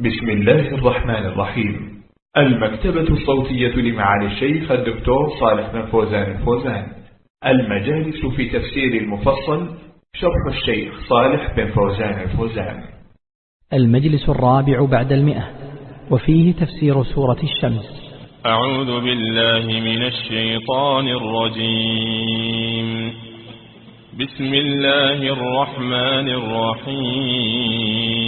بسم الله الرحمن الرحيم. المكتبة الصوتية لمعالي الشيخ الدكتور صالح بن فوزان الفوزان. المجالس في تفسير المفصل شرح الشيخ صالح بن فوزان الفوزان. المجلس الرابع بعد المئة وفيه تفسير سورة الشمس. أعوذ بالله من الشيطان الرجيم. بسم الله الرحمن الرحيم.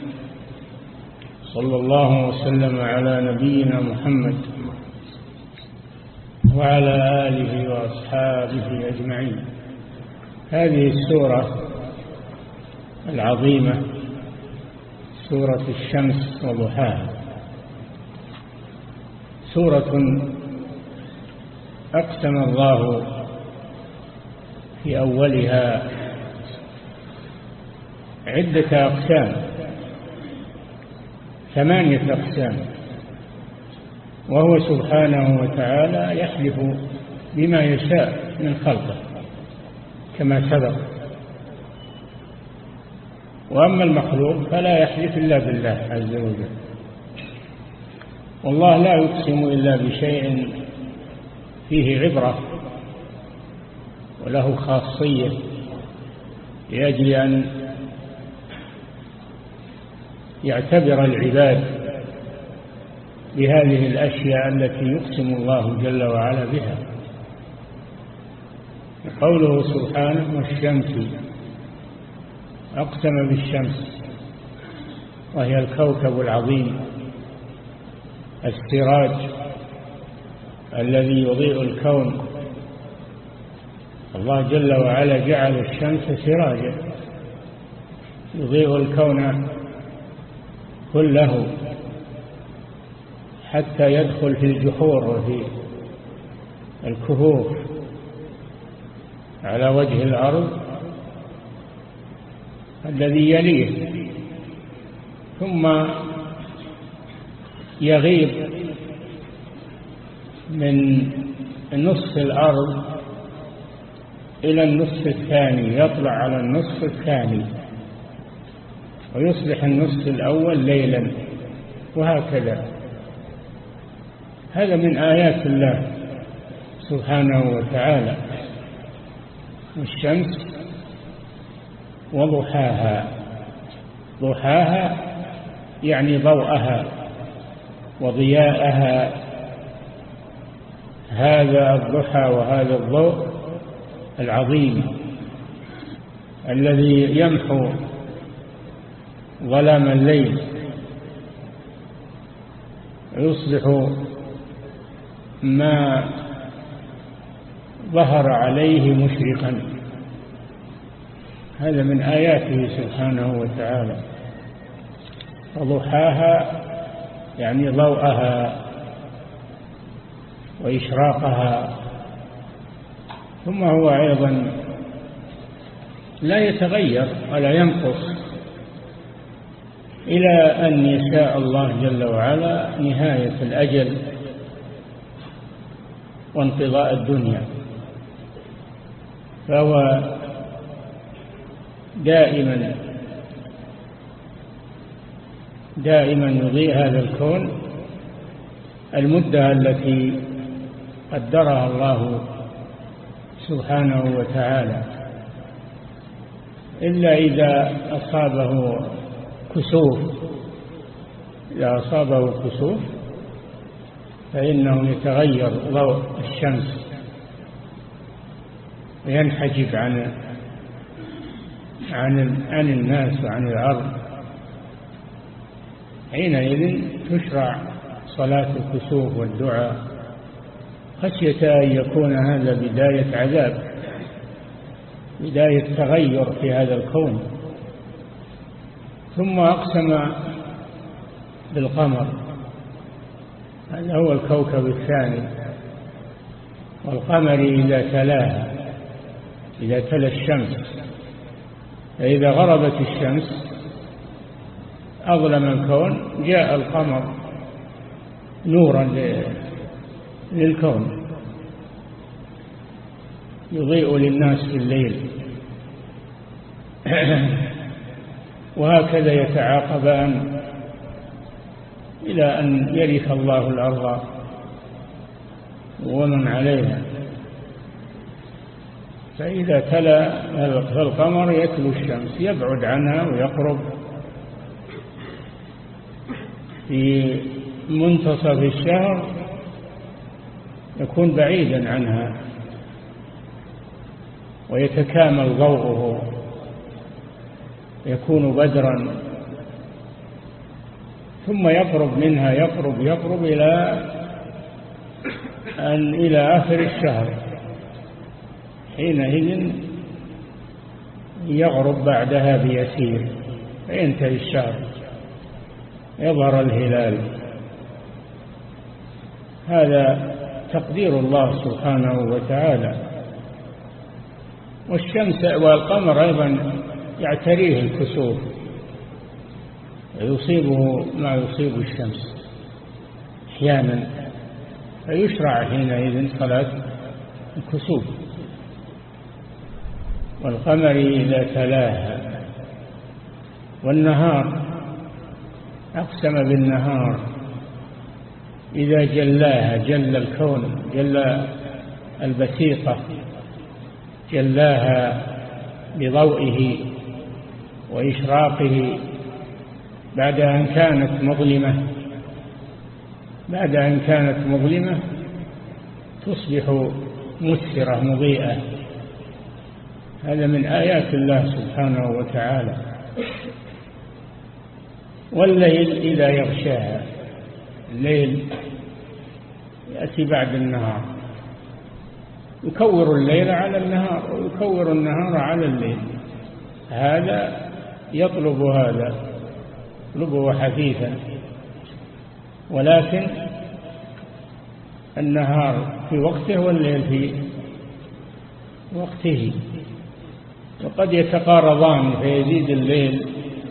صلى الله وسلم على نبينا محمد وعلى آله وأصحابه أجمعين. هذه السورة العظيمة سورة الشمس وضحاها. سورة أقسم الله في أولها عدة أقسام. ثمانية أقسام. وهو سبحانه وتعالى يحلف بما يشاء من خلقه كما سبق. وأما المخلوق فلا يحلف إلا بالله عز وجل. والله لا يقسم إلا بشيء فيه عبرة وله خاصية لأجل أن يعتبر العباد بهذه الأشياء التي يقسم الله جل وعلا بها. قوله سبحانه والشمس أقسم بالشمس وهي الكوكب العظيم السراج الذي يضيء الكون. الله جل وعلا جعل الشمس سراجا يضيء الكون كله حتى يدخل في الجحور وفي الكهوف على وجه الأرض الذي يليه ثم يغيب من نصف الأرض إلى النصف الثاني يطلع على النصف الثاني. ويصبح النصف الأول ليلا وهكذا. هذا من آيات الله سبحانه وتعالى. والشمس وضحاها. ضحاها يعني ضوءها وضياءها. هذا الضحى وهذا الضوء العظيم الذي يمحو ظلام الليل يصبح ما ظهر عليه مشرقا. هذا من آياته سبحانه وتعالى. وضحاها يعني ضوءها وإشراقها. ثم هو أيضا لا يتغير ولا ينقص. إلى أن يشاء الله جل وعلا نهاية الأجل وانقضاء الدنيا. فهو دائما دائما يضيء هذا الكون المدة التي قدرها الله سبحانه وتعالى. إلا إذا أصابه كسوف إذا أصابه كسوف فإنه يتغير ضوء الشمس وينحجب عن عن عن الناس وعن الأرض. حينئذ تشرع صلاة الكسوف والدعاء. خشية أن يكون هذا بداية عذاب بداية تغير في هذا الكون. ثم أقسم بالقمر. هذا هو الكوكب الثاني. والقمر إذا تلاها إذا تلا الشمس. فإذا غربت الشمس أظلم الكون جاء القمر نورا للكون. يضيء للناس في الليل. وهكذا يتعاقبان إلى أن يرث الله الأرض ومن عليها. فإذا تلا القمر يتلو الشمس يبعد عنها ويقرب. في منتصف الشهر يكون بعيدا عنها ويتكامل ضوءه. يكون بدرا. ثم يقرب منها يقرب يقرب إلى أن إلى آخر الشهر. حينئذ يغرب بعدها بيسير. فينتهي الشهر. يظهر الهلال. هذا تقدير الله سبحانه وتعالى. والشمس والقمر أيضا يعتريه الكسوف يصيبه ما يصيب الشمس أحيانا فيشرع حينئذ صلاة الكسوف والقمر إذا تلاها والنهار أقسم بالنهار إذا جلاها جل الكون جل البسيطة جلاها بضوئه وإشراقه بعد أن كانت مظلمة بعد أن كانت مظلمة تصبح مسفرة مضيئة. هذا من آيات الله سبحانه وتعالى. والليل إذا يغشاها الليل يأتي بعد النهار. يكور الليل على النهار ويكور النهار على الليل. هذا يطلب هذا يطلبه حثيثا. ولكن النهار في وقته والليل في وقته. وقد يتقارضان فيزيد الليل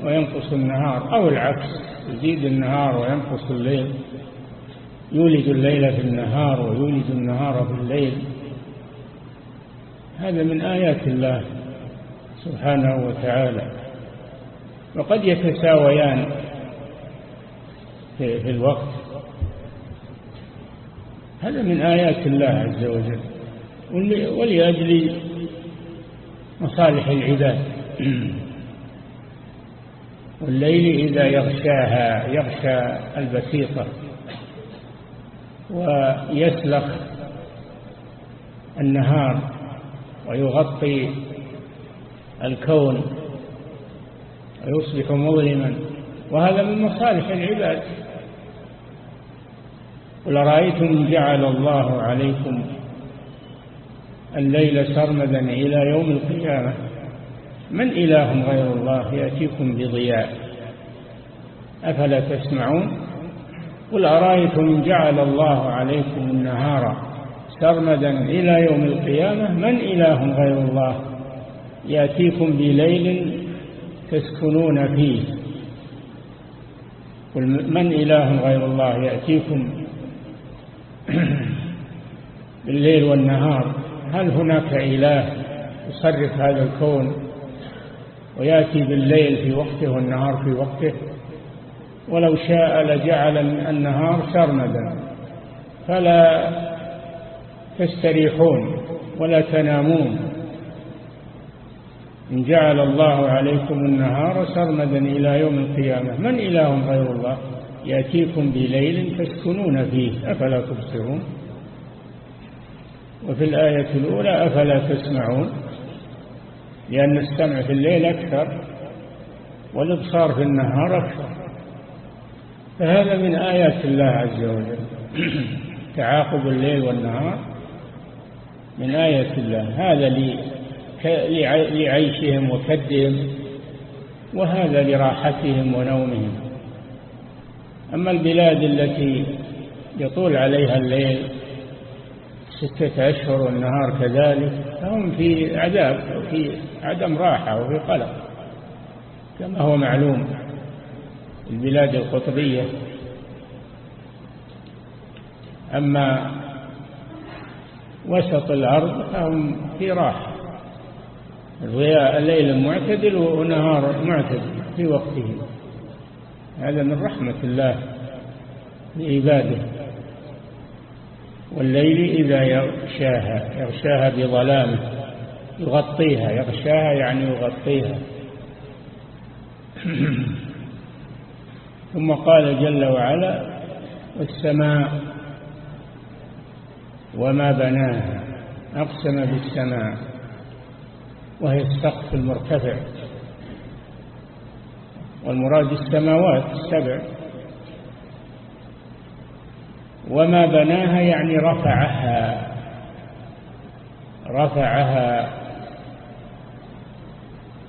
وينقص النهار أو العكس يزيد النهار وينقص الليل. يولد الليل في النهار ويولد النهار في الليل. هذا من آيات الله سبحانه وتعالى. وقد يتساويان في الوقت. هذا من آيات الله عز وجل. ولأجل مصالح العباد. والليل إذا يغشاها يغشى البسيطة ويسلخ النهار ويغطي الكون ويصبح مظلما. وهذا من مصالح العباد. قل رأيتم جعل الله عليكم الليل سرمدا إلى يوم القيامة؟ من إله غير الله يأتيكم بضياء؟ أفلا تسمعون؟ قل أرأيتم جعل الله عليكم النهار سرمدا إلى يوم القيامة؟ من إله غير الله يأتيكم بليل تسكنون فيه. قل من إله غير الله يأتيكم بالليل والنهار؟ هل هناك إله يصرف هذا الكون ويأتي بالليل في وقته والنهار في وقته؟ ولو شاء لجعل النهار سرمدا فلا تستريحون ولا تنامون. إن جعل الله عليكم النهار سرمدا إلى يوم القيامة. من إله غير الله؟ يأتيكم بليل تسكنون فيه. أفلا تبصرون؟ وفي الآية الأولى أفلا تسمعون؟ لأن السمع في الليل أكثر والإبصار في النهار أكثر. فهذا من آيات الله عز وجل. تعاقب الليل والنهار من آية الله. هذا لعيشهم وكدهم وهذا لراحتهم ونومهم. أما البلاد التي يطول عليها الليل ستة أشهر والنهار كذلك فهم في عذاب وفي عدم راحة وفي قلق. كما هو معلوم البلاد القطبية. أما وسط الأرض فهم في راحة. الليل معتدل ونهار معتدل في وقته. هذا من رحمة الله لعباده. والليل إذا يغشاها يغشاها بظلامه يغطيها. يغشاها يعني يغطيها. ثم قال جل وعلا والسماء وما بناها أقسم بالسماء. وهي السقف المرتفع. والمراد السماوات السبع. وما بناها يعني رفعها. رفعها.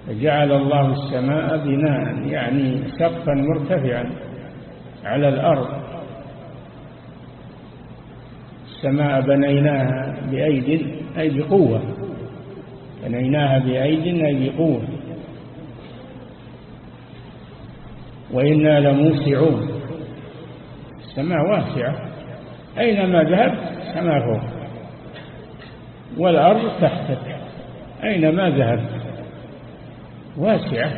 جعل الله السماء بناء يعني سقفا مرتفعا على الأرض. السماء بنيناها بأيد أي بقوة. بنيناها بأيد أي بقوة. وإنا لموسعون. السماء واسعة. أينما ذهبت سماء فوق. والأرض تحتك. أينما ذهبت واسعة.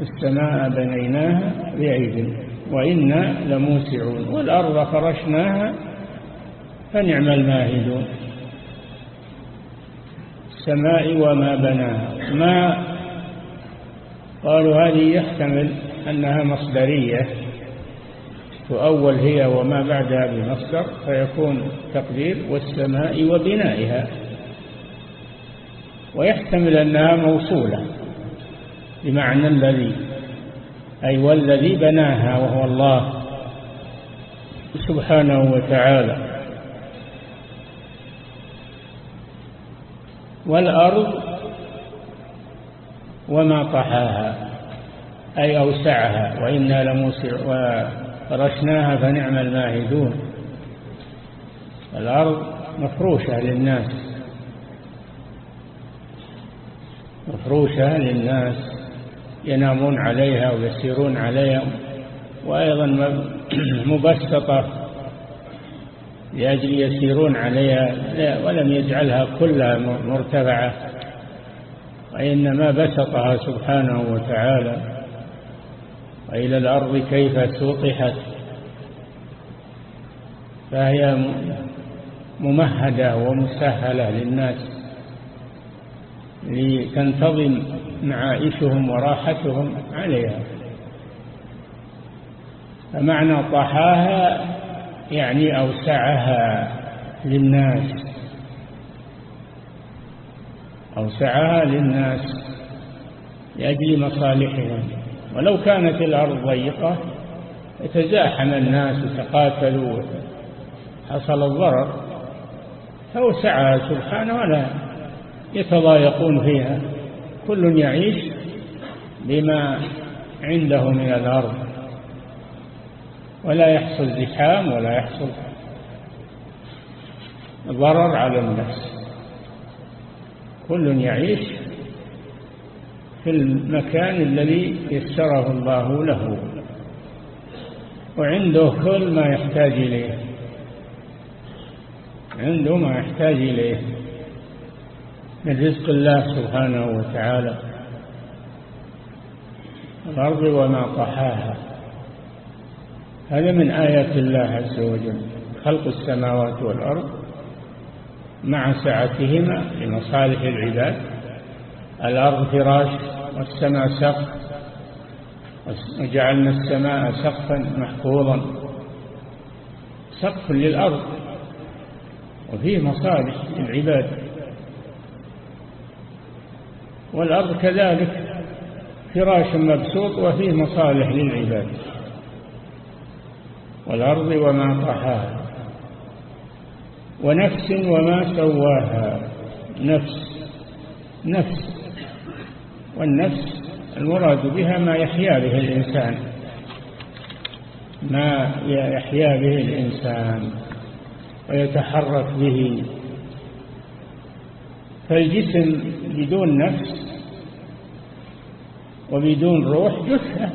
السماء بنيناها بأيد. وإنا لموسعون. والأرض فرشناها. فنعم الماهدون. السماء وما بناها ما قالوا هذه يحتمل أنها مصدرية تؤول هي وما بعدها بمصدر فيكون تقدير والسماء وبنائها. ويحتمل أنها موصولة بمعنى الذي أي والذي بناها وهو الله سبحانه وتعالى. والأرض وما طحاها أي أوسعها وإنا لموسع وفرشناها فنعم الماهدون. الأرض مفروشة للناس. مفروشة للناس. ينامون عليها ويسيرون عليها وأيضا مبسطة لأجل يسيرون عليها. ولم يجعلها كلها مرتفعة. وإنما بسطها سبحانه وتعالى. وإلى الأرض كيف سوطحت فهي ممهدة ومسهلة للناس. لتنتظم معائشهم وراحتهم عليها. فمعنى طحاها يعني أوسعها للناس. أوسعها للناس لأجل مصالحهم. ولو كانت الأرض ضيقة يتزاحم الناس وتقاتلوا حصل الضرر فأوسعها سبحانه ولا يتضايقون فيها. كل يعيش بما عنده من الأرض. ولا يحصل زحام ولا يحصل ضرر على النفس. كل يعيش في المكان الذي يسره الله له. وعنده كل ما يحتاج إليه. عنده ما يحتاج إليه. من رزق الله سبحانه وتعالى. الأرض وما طحاها. هذا من آيات الله عز وجل. خلق السماوات والأرض مع سعتهما لمصالح العباد. الأرض فراش والسماء سقف. وجعلنا السماء سقفا محفوظا. سقف للأرض. وفيه مصالح للعباد والأرض كذلك فراش مبسوط وفيه مصالح للعباد. والأرض وما طحاها. ونفس وما سواها. نفس. نفس. والنفس المراد بها ما يحيا به الإنسان. ما يحيا به الإنسان. ويتحرك به. فالجسم بدون نفس وبدون روح جثة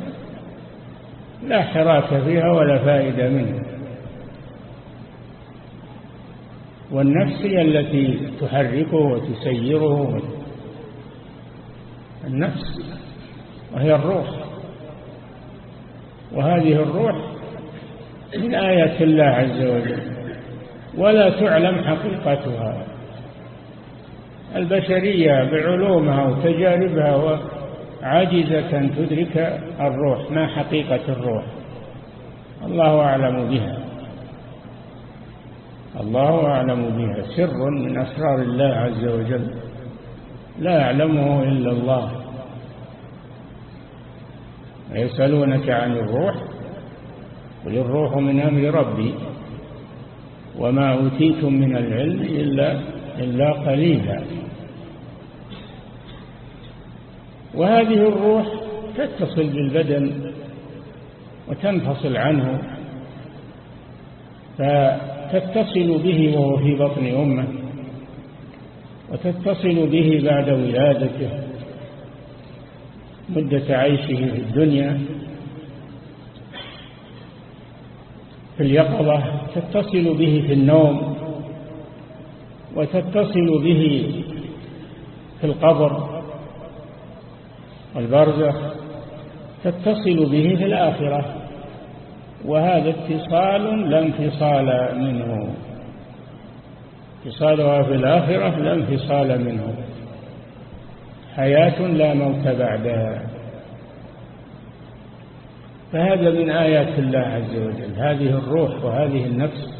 لا حراك فيها ولا فائدة منها والنفس هي التي تحركه وتسيره. النفس وهي الروح. وهذه الروح من آيات الله عز وجل. ولا تعلم حقيقتها. البشرية بعلومها وتجاربها عاجزة تدرك الروح ما حقيقة الروح؟ الله أعلم بها. الله أعلم بها. سر من أسرار الله عز وجل. لا يعلمه إلا الله. ويسألونك عن الروح قل الروح من أمر ربي. وما أوتيتم من العلم إلا, إلا قليلا. وهذه الروح تتصل بالبدن وتنفصل عنه فتتصل به وهو في بطن أمه وتتصل به بعد ولادته مدة عيشه في الدنيا. في اليقظة تتصل به في النوم وتتصل به في القبر والبرزخ تتصل به في الآخرة وهذا اتصال لا انفصال منه. اتصالها في الآخرة لا انفصال منه. حياة لا موت بعدها. فهذا من آيات الله عز وجل. هذه الروح وهذه النفس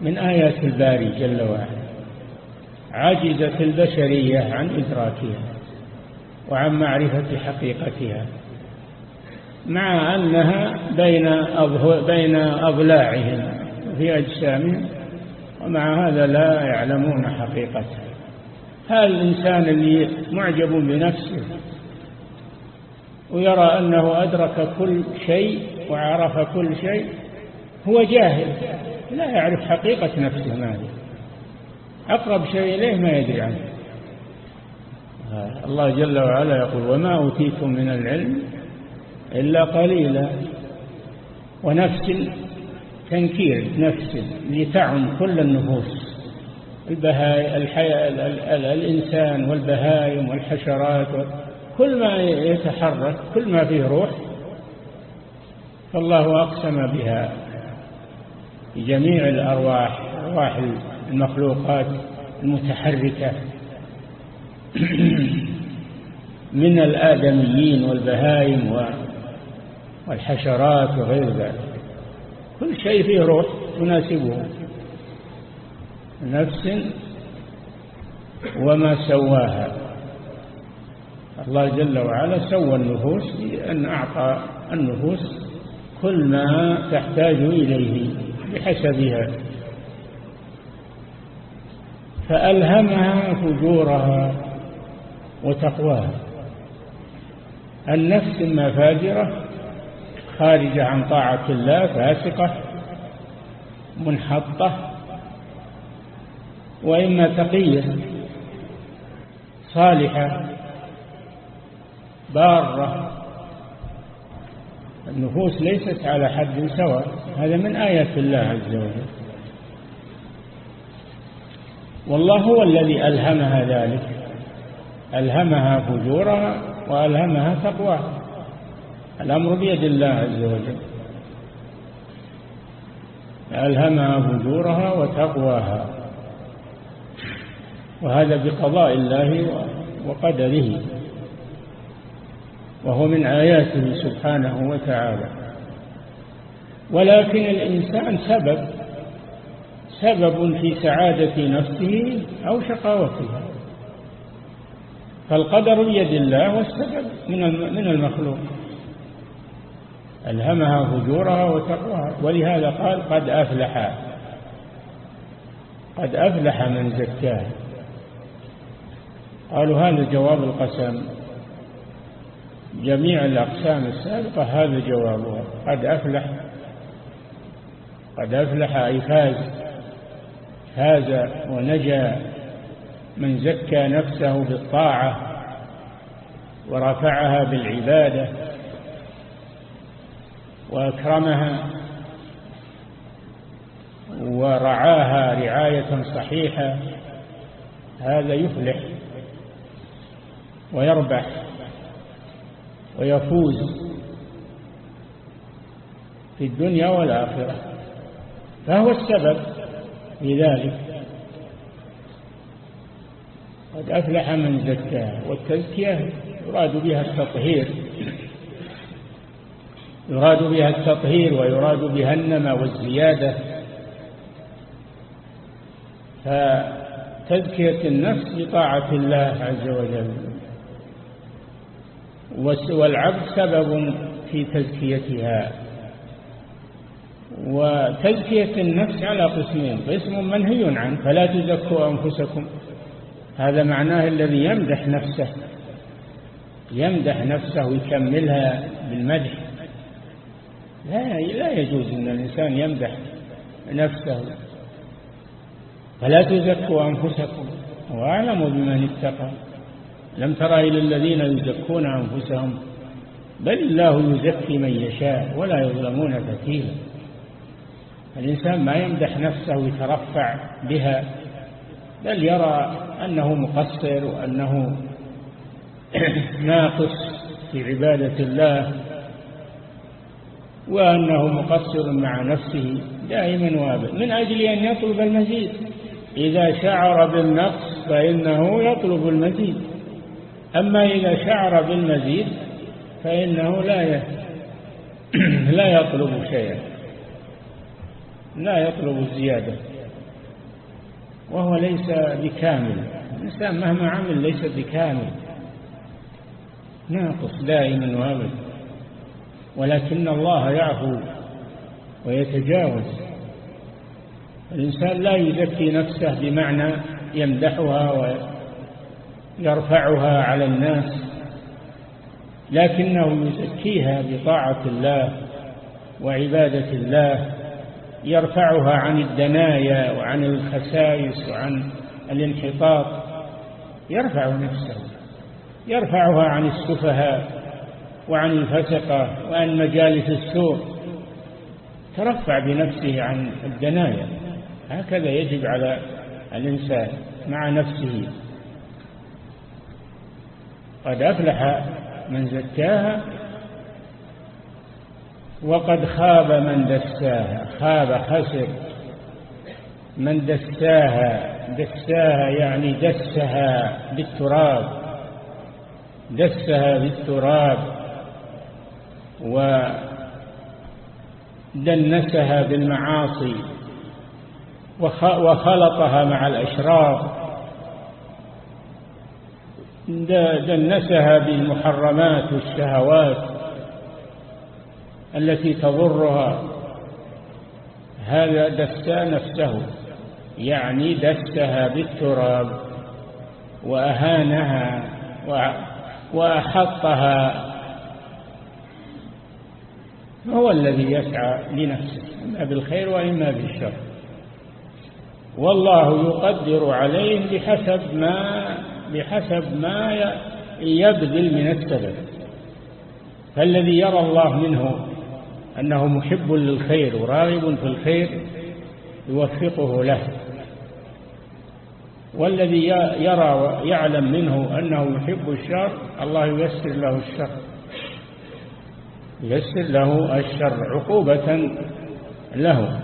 من آيات الباري جل وعلا. عجزت البشرية عن إدراكها. وعن معرفة حقيقتها مع أنها بين بين أضلاعهم في أجسامهم ومع هذا لا يعلمون حقيقتها. هذا الإنسان اللي معجب بنفسه ويرى أنه أدرك كل شيء وعرف كل شيء هو جاهل لا يعرف حقيقة نفسه ما هي أقرب شيء إليه ما يدري عنه. الله جل وعلا يقول وما أوتيتم من العلم إلا قليلا. ونفس تنكير نفس لتعم كل النفوس. البهاي الحياة الإنسان والبهايم والحشرات كل ما يتحرك كل ما فيه روح فالله أقسم بها جميع الأرواح أرواح المخلوقات المتحركة. من الآدميين والبهائم والحشرات وغير ذلك. كل شيء فيه روح تناسبه نفس وما سواها. الله جل وعلا سوى النفوس بأن أعطى النفوس كل ما تحتاج إليه بحسبها. فألهمها فجورها. وتقواها. النفس إما فاجرة خارجة عن طاعة الله فاسقة منحطة وإما تقية صالحة بارة. النفوس ليست على حد سواء. هذا من آيات الله عز وجل. والله هو الذي ألهمها ذلك. ألهمها فجورها وألهمها تقواها. الأمر بيد الله عز وجل. ألهمها فجورها وتقواها. وهذا بقضاء الله وقدره. وهو من آياته سبحانه وتعالى. ولكن الإنسان سبب سبب في سعادة نفسه أو شقاوتها. فالقدر بيد الله والسبب من المخلوق. ألهمها فجورها وتقواها. ولهذا قال قد أفلح. قد أفلح من زكاها قالوا هذا جواب القسم. جميع الأقسام السابقة هذا جوابها. قد أفلح. قد أفلح أي فاز. فاز ونجا. من زكى نفسه بالطاعة ورفعها بالعبادة وأكرمها ورعاها رعاية صحيحة هذا يفلح ويربح ويفوز في الدنيا والآخرة. فهو السبب في ذلك. قد أفلح من زكاها والتزكية يراد بها التطهير. يراد بها التطهير ويراد بها النمى والزيادة. فتزكية النفس بطاعة الله عز وجل. والعبد سبب في تزكيتها. وتزكية النفس على قسمين قسم منهي عنه فلا تزكوا أنفسكم. هذا معناه الذي يمدح نفسه يمدح نفسه ويكملها بالمدح. لا لا يجوز أن الإنسان يمدح نفسه. فلا تزكوا أنفسكم. وأعلموا بمن اتقى. لم تر إلى الذين يزكون أنفسهم. بل الله يزكي من يشاء ولا يظلمون فتيلا. الإنسان ما يمدح نفسه ويترفع بها بل يرى أنه مقصر وأنه ناقص في عبادة الله وأنه مقصر مع نفسه دائما وابدا من أجل أن يطلب المزيد. إذا شعر بالنقص فإنه يطلب المزيد. أما إذا شعر بالمزيد فإنه لا لا يطلب شيئا لا يطلب الزيادة. وهو ليس بكامل. الإنسان مهما عمل ليس بكامل. ناقص دائما وابدا ولكن الله يعفو ويتجاوز. الإنسان لا يزكي نفسه بمعنى يمدحها ويرفعها على الناس. لكنه يزكيها بطاعة الله وعبادة الله يرفعها عن الدنايا وعن الخسائس وعن الانحطاط. يرفع نفسه يرفعها عن السفهاء وعن الفسقة وعن مجالس السوء. ترفع بنفسه عن الدنايا. هكذا يجب على الإنسان مع نفسه. قد أفلح من زكاها وقد خاب من دساها خاب خسر. من دساها دساها يعني دسها بالتراب. دسها بالتراب. ودنسها بالمعاصي. وخلطها مع الأشرار دنسها بالمحرمات والشهوات. التي تضرها هذا دسا نفسه يعني دسها بالتراب وأهانها وأحطها. هو الذي يسعى لنفسه إما بالخير وإما بالشر. والله يقدر عليه بحسب ما بحسب ما يبذل من السبب. فالذي يرى الله منه أنه محب للخير وراغب في الخير يوفقه له. والذي يرى ويعلم منه أنه يحب الشر الله ييسر له الشر. ييسر له الشر عقوبة له.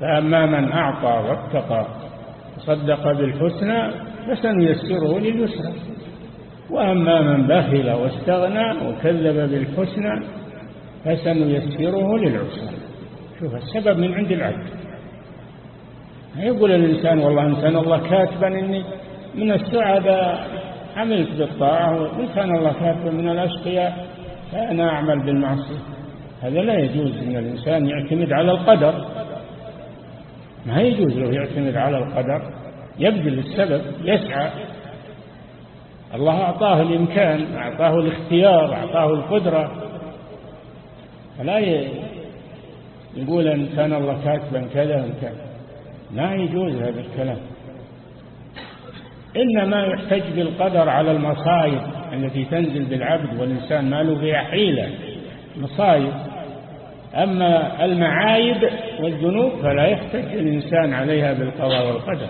فأما من أعطى واتقى وصدق بالحسنى فسنيسره لليسرى. وأما من بخل واستغنى وكذب بالحسنى فسنيسره للعسرى شوف السبب من عند العبد يقول الإنسان والله إن كان الله كاتبا إني من السعداء عملت بالطاعة وإن كان الله كاتبا من الأشقياء فأنا أعمل بالمعصية. هذا لا يجوز أن الإنسان يعتمد على القدر. ما يجوز له يعتمد على القدر. يبذل السبب يسعى. الله أعطاه الإمكان أعطاه الاختيار أعطاه القدرة. فلا يقول أن كان الله كاتبا كذا وكذا ما يجوز هذا الكلام. إنما يحتج بالقدر على المصائب التي تنزل بالعبد والإنسان. ما له فيها حيلة. مصائب أما المعايب والذنوب فلا يحتج الإنسان عليها بالقضاء والقدر.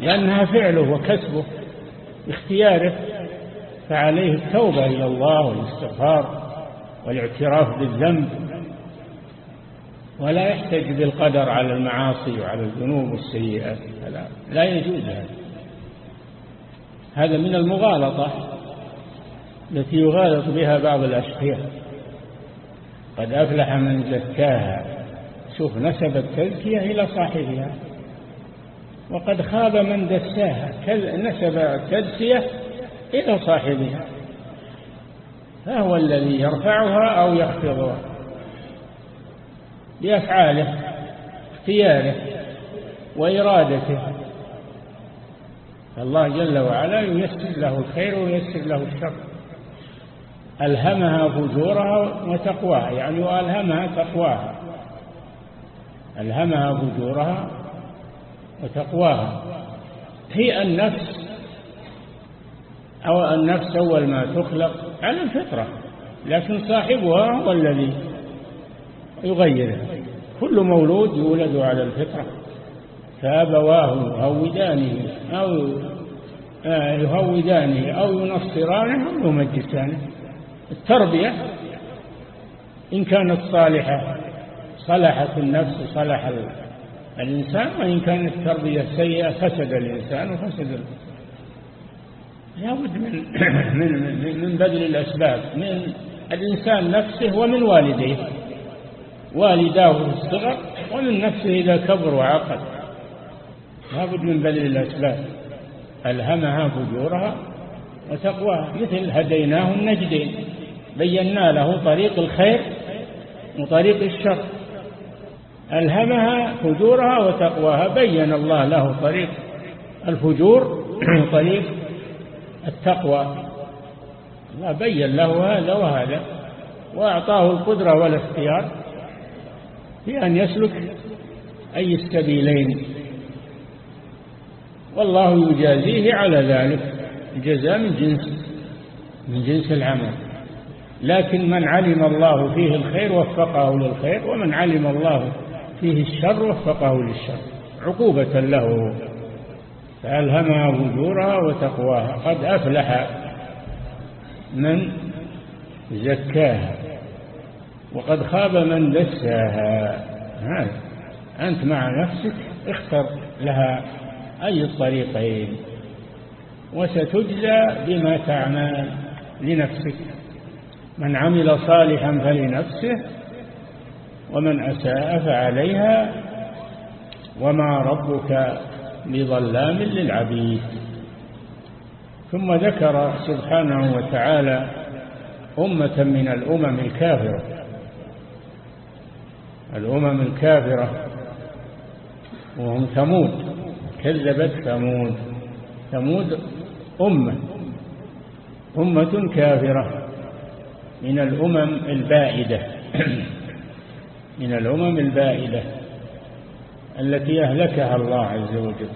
لأنها فعله وكسبه باختياره. فعليه التوبة إلى الله والاستغفار والاعتراف بالذنب ولا يحتج بالقدر على المعاصي وعلى الذنوب والسيئات لا, لا يجوز هذا. هذا من المغالطة التي يغالط بها بعض الأشقياء قد أفلح من زكاها. شوف نسب التزكية إلى صاحبها. وقد خاب من دساها. نسب التزكية إلى صاحبها. فهو الذي يرفعها أو يخفضها؟ بأفعاله اختياره وإرادته. الله جل وعلا ييسر له الخير وييسر له الشر. ألهمها فجورها وتقواها يعني وألهمها تقواها. ألهمها فجورها وتقواها. هي النفس أو النفس أول ما تخلق على الفطرة لكن صاحبها هو الذي يغيرها كل مولود يولد على الفطرة فأبواه يهودانه أو آه، يهودانه أو ينصرانه أو يمجسانه. التربية إن كانت صالحة صلحت النفس صلح الإنسان وإن كانت التربية سيئة فسد الإنسان وفسد لابد من من من بذل الأسباب من الإنسان نفسه ومن والديه. والداه الصغر ومن نفسه إذا كبر وعقل لابد من بذل الأسباب. ألهمها فجورها وتقواها. مثل هديناه النجدين. بينا له طريق الخير وطريق الشر. ألهمها فجورها وتقواها. بين الله له طريق الفجور وطريق التقوى. الله بين له هذا وهذا وأعطاه القدرة والاختيار في أن يسلك أي السبيلين. والله يجازيه على ذلك الجزاء من جنس من جنس العمل. لكن من علم الله فيه الخير وفقه للخير ومن علم الله فيه الشر وفقه للشر. عقوبة له. فألهمها فجورها وتقواها. قد أفلح من زكاها وقد خاب من دساها. هذا أنت مع نفسك اختر لها أي الطريقين وستجزى بما تعمل لنفسك. من عمل صالحا فلنفسه ومن أساء فعليها وما ربك بظلام للعبيد. ثم ذكر سبحانه وتعالى أمة من الأمم الكافرة. الأمم الكافرة وهم ثمود. كذبت ثمود. ثمود أمة. أمة كافرة من الأمم البائدة. من الأمم البائدة. التي أهلكها الله عز وجل.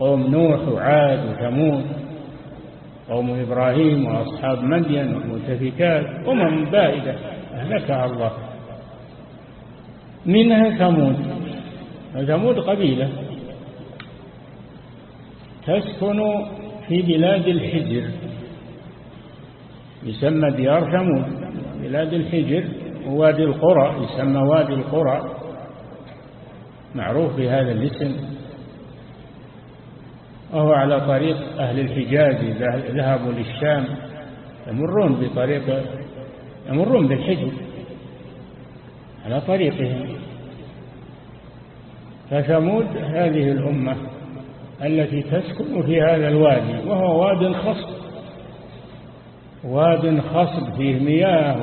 قوم نوح وعاد وثمود قوم إبراهيم وأصحاب مدين والمتفكات أمم بائدة أهلكها الله. منها ثمود. ثمود قبيلة. تسكن في بلاد الحجر. يسمى ديار ثمود. بلاد الحجر ووادي القرى يسمى وادي القرى. معروف بهذا الاسم وهو على طريق أهل الحجاز إذا ذهبوا للشام يمرون بطريق يمرون بالحجر على طريقهم. فثمود هذه الأمة التي تسكن في هذا الوادي وهو واد خصب واد خصب فيه مياه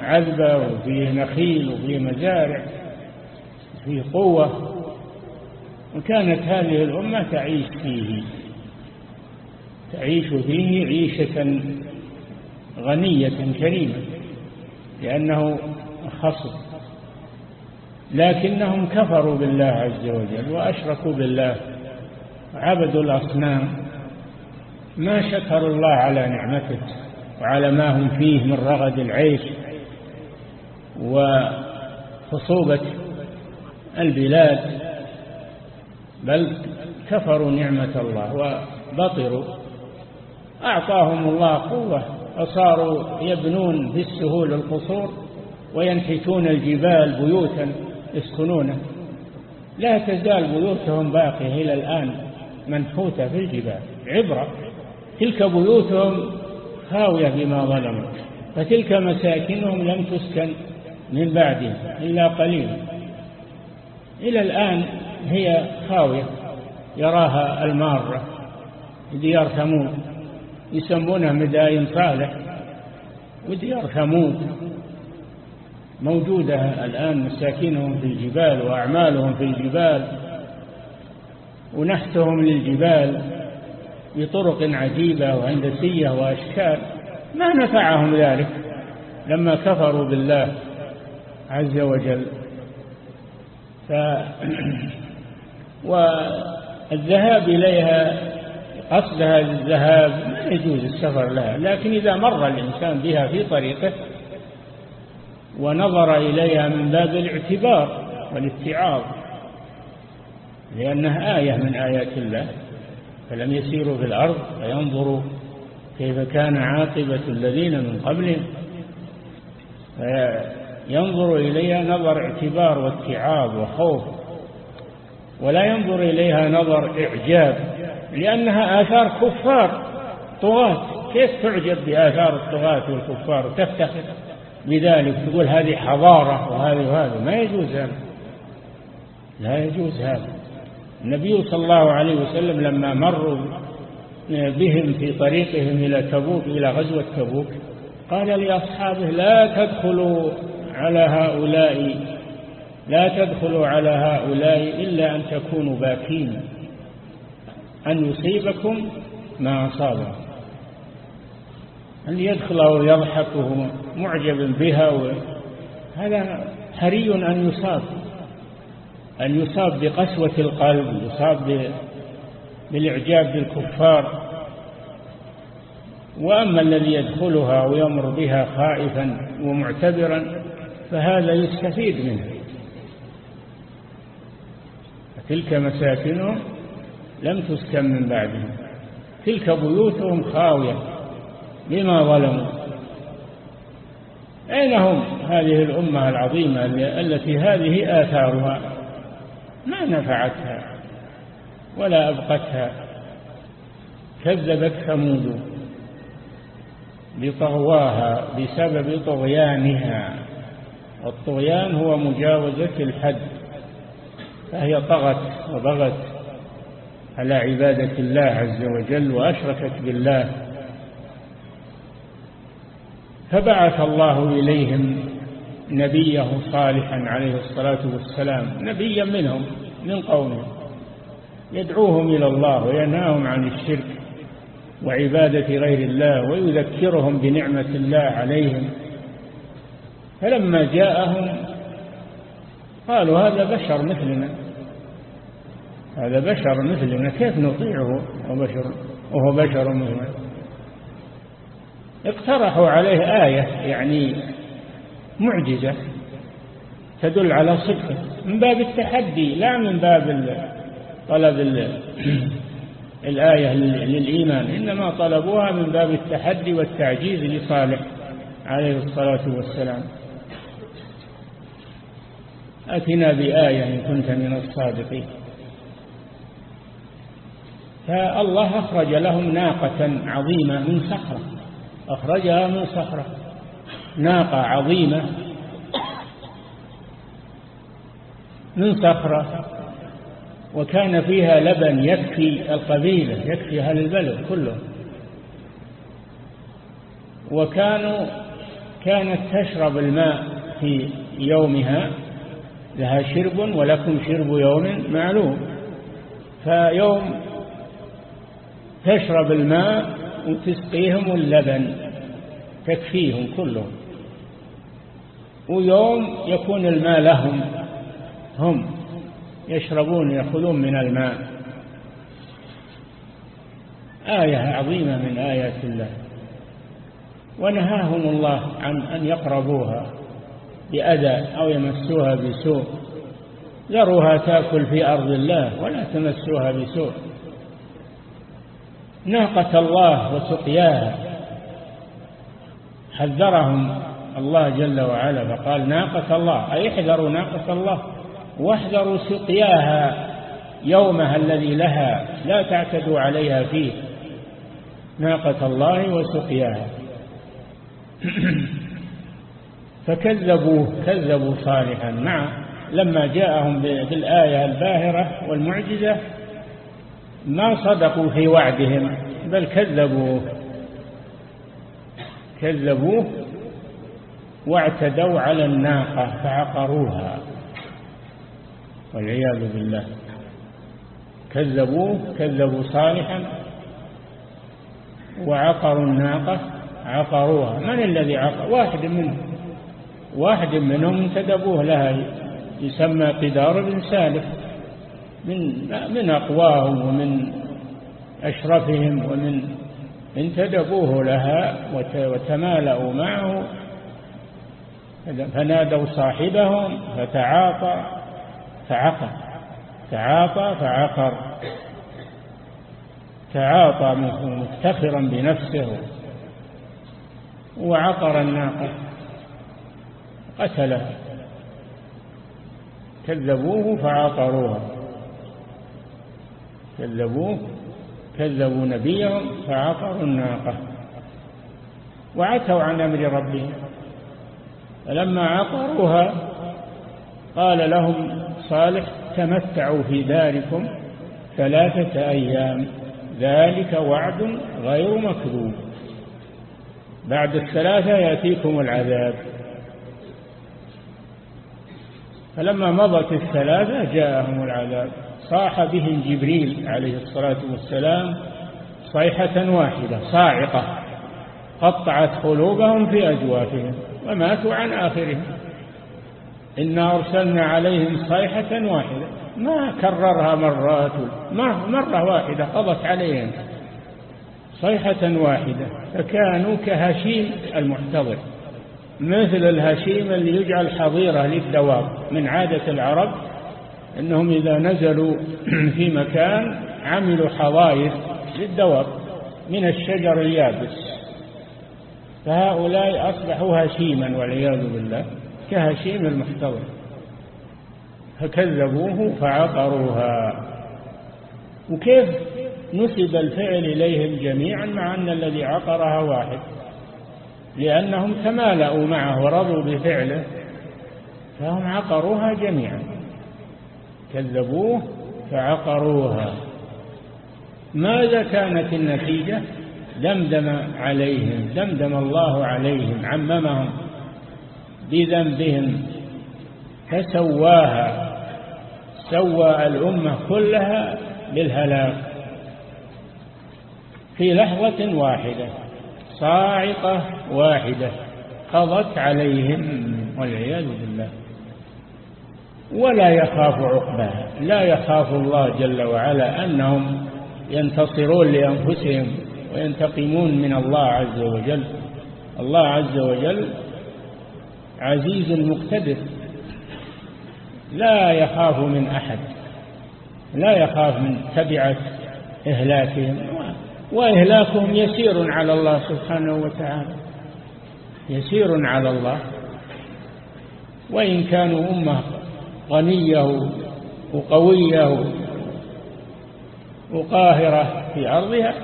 عذبة وفيه نخيل وفيه مزارع فيه قوة. وكانت هذه الأمة تعيش فيه تعيش فيه عيشة غنية كريمة لأنه خصب لكنهم كفروا بالله عز وجل وأشركوا بالله عبدوا الأصنام. ما شكروا الله على نعمته وعلى ما هم فيه من رغد العيش وخصوبة البلاد. بل كفروا نعمة الله وبطروا. أعطاهم الله قوة فصاروا يبنون في السهول القصور وينحتون الجبال بيوتا يسكنونه لا تزال بيوتهم باقية إلى الآن منحوتة في الجبال. عبرة. تلك بيوتهم خاوية بما ظلموا. فتلك مساكنهم لم تسكن من بعدهم إلا قليلا إلى الآن هي خاوية يراها المارة ديار ثمود يسمونها مداين صالح وديار ثمود موجودة الآن مساكنهم في الجبال وأعمالهم في الجبال ونحتهم للجبال بطرق عجيبة وهندسية وأشكال ما نفعهم ذلك لما كفروا بالله عز وجل. والذهاب إليها قصد هذا الذهاب ما يجوز السفر لها لكن إذا مر الإنسان بها في طريقه ونظر إليها من باب الاعتبار والاتعاظ لأنها آية من آيات الله فلم يسيروا في الأرض فينظروا كيف كان عاقبة الذين من قبلهم فينظر إليها نظر اعتبار واتعاظ وخوف. ولا ينظر إليها نظر إعجاب لأنها آثار كفار طغاة. كيف تعجب بآثار الطغاة والكفار؟ وتفتخر بذلك تقول هذه حضارة وهذه وهذا ما يجوز هذا. لا يجوز هذا. النبي صلى الله عليه وسلم لما مروا بهم في طريقهم إلى تبوك إلى غزوة تبوك قال لأصحابه لا تدخلوا على هؤلاء لا تدخلوا على هؤلاء إلا أن تكونوا باكين. أن يصيبكم ما أصابهم. أن يدخل ويضحك وهو معجب بها هذا حري أن يصاب. أن يصاب بقسوة القلب يصاب بالإعجاب بالكفار. وأما الذي يدخلها ويمر بها خائفا ومعتبرا فهذا يستفيد منه. تلك مساكنهم لم تسكن من بعدهم. تلك بيوتهم خاوية بما ظلموا. أين هم هذه الأمة العظيمة التي هذه آثارها؟ ما نفعتها ولا أبقتها. كذبت ثمود بطغواها بسبب طغيانها. والطغيان هو مجاوزة الحد. فهي طغت وبغت على عبادة الله عز وجل وأشركت بالله. فبعث الله إليهم نبيه صالحا عليه الصلاة والسلام نبيا منهم من قومهم يدعوهم إلى الله وينهاهم عن الشرك وعبادة غير الله ويذكرهم بنعمة الله عليهم. فلما جاءهم قالوا هذا بشر مثلنا. هذا بشر مثلنا. كيف نطيعه؟ وبشر وهو بشر مثلنا. اقترحوا عليه آية يعني معجزة تدل على صدقه. من باب التحدي لا من باب طلب الآية للإيمان. إنما طلبوها من باب التحدي والتعجيز لصالح عليه الصلاة والسلام. أتنا بآية إن كنت من الصادقين. فالله أخرج لهم ناقة عظيمة من صخرة. أخرجها من صخرة. ناقة عظيمة من صخرة. وكان فيها لبن يكفي القبيلة يكفي أهل البلد كله وكانوا كانت تشرب الماء في يومها. لها شرب ولكم شرب يوم معلوم. فيوم تشرب الماء وتسقيهم اللبن تكفيهم كلهم. ويوم يكون الماء لهم هم يشربون يأخذون من الماء. آية عظيمة من آيات الله. ونهاهم الله عن أن يقربوها. بأذى أو يمسوها بسوء. ذروها تأكل في أرض الله ولا تمسوها بسوء. ناقة الله وسقياها. حذرهم الله جل وعلا فقال ناقة الله أي احذروا ناقة الله. واحذروا سقياها يومها الذي لها لا تعتدوا عليها فيه. ناقة الله وسقياها. فكذبوه كذبوا صالحا. مع لما جاءهم بالآية الباهرة والمعجزة ما صدقوا في وعدهم بل كذبوه. كذبوه واعتدوا على الناقة فعقروها. والعياذ بالله. كذبوه كذبوا صالحا وعقروا الناقة عقروها. من الذي عقر واحد منهم. واحد منهم انتدبوه لها يسمى قدار بن سالف. من من أقواهم ومن أشرفهم ومن انتدبوه لها وتمالأوا معه فنادوا صاحبهم فتعاطى فعقر تعاطى فعقر. تعاطى مفتخرا بنفسه وعقر الناقة قتلها كذبوه فعقروها كذبوه كذبوا نبيهم فعقروا الناقة. وعتوا عن أمر ربهم. فلما عقروها قال لهم صالح تمتعوا في داركم ثلاثة أيام. ذلك وعد غير مكذوب. بعد الثلاثة يأتيكم العذاب. فلما مضت الثلاثة جاءهم العذاب. صاح بهم جبريل عليه الصلاة والسلام صيحة واحدة صاعقة. قطعت قلوبهم في أجوافهم وماتوا عن آخرهم. إنا أرسلنا عليهم صيحة واحدة. ما كررها مرات مرة واحدة قضت عليهم. صيحة واحدة فكانوا كهشيم المحتضر. مثل الهشيم اللي يجعل حظيرة للدواب من عادة العرب أنهم إذا نزلوا في مكان عملوا حظائر للدواب من الشجر اليابس. فهؤلاء أصبحوا هشيما والعياذ بالله كهشيم المحتضر. فكذبوه فعقروها. وكيف نسب الفعل إليهم جميعا مع أن الذي عقرها واحد؟ لأنهم تمالأوا معه ورضوا بفعله فهم عقروها جميعا. كذبوه فعقروها. ماذا كانت النتيجة؟ دمدم عليهم دمدم الله عليهم عممهم بذنبهم فسواها سوى الأمة كلها بالهلاك في لحظة واحدة. صاعقة واحدة قضت عليهم والعياذ بالله. ولا يخاف عقباها لا يخاف الله جل وعلا أنهم ينتصرون لأنفسهم وينتقمون من الله عز وجل. الله عز وجل عزيز مقتدر لا يخاف من أحد لا يخاف من تبعة إهلاكهم. وإهلاكهم يسير على الله سبحانه وتعالى. يسير على الله. وإن كانوا أمة غنية وقوية وقاهرة في أرضها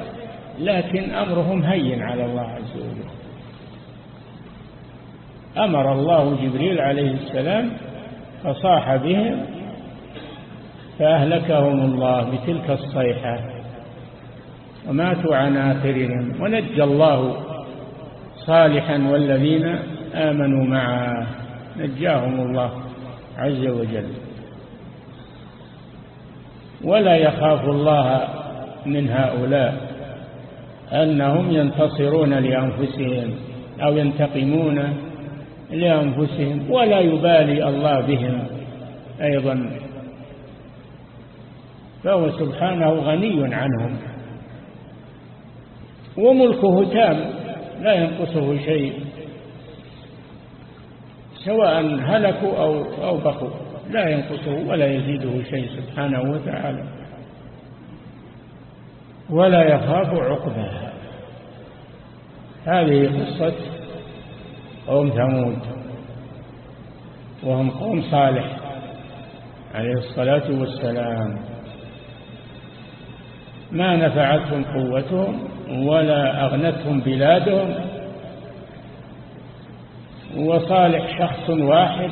لكن أمرهم هين على الله عز وجل. أمر الله جبريل عليه السلام فصاح بهم فأهلكهم الله بتلك الصيحة. وماتوا عن آخرهم ونجى الله صالحا والذين آمنوا معه. نجاهم الله عز وجل. ولا يخاف الله من هؤلاء أنهم ينتصرون لأنفسهم أو ينتقمون لأنفسهم ولا يبالي الله بهم أيضا. فهو سبحانه غني عنهم. وملكه تام لا ينقصه شيء. سواء هلكوا أو, أو بقوا لا ينقصه ولا يزيده شيء سبحانه وتعالى. ولا يخاف عقبها هذه قصة قوم ثمود. وهم قوم صالح عليه الصلاة والسلام. ما نفعتهم قوتهم ولا أغنتهم بلادهم وصالح شخص واحد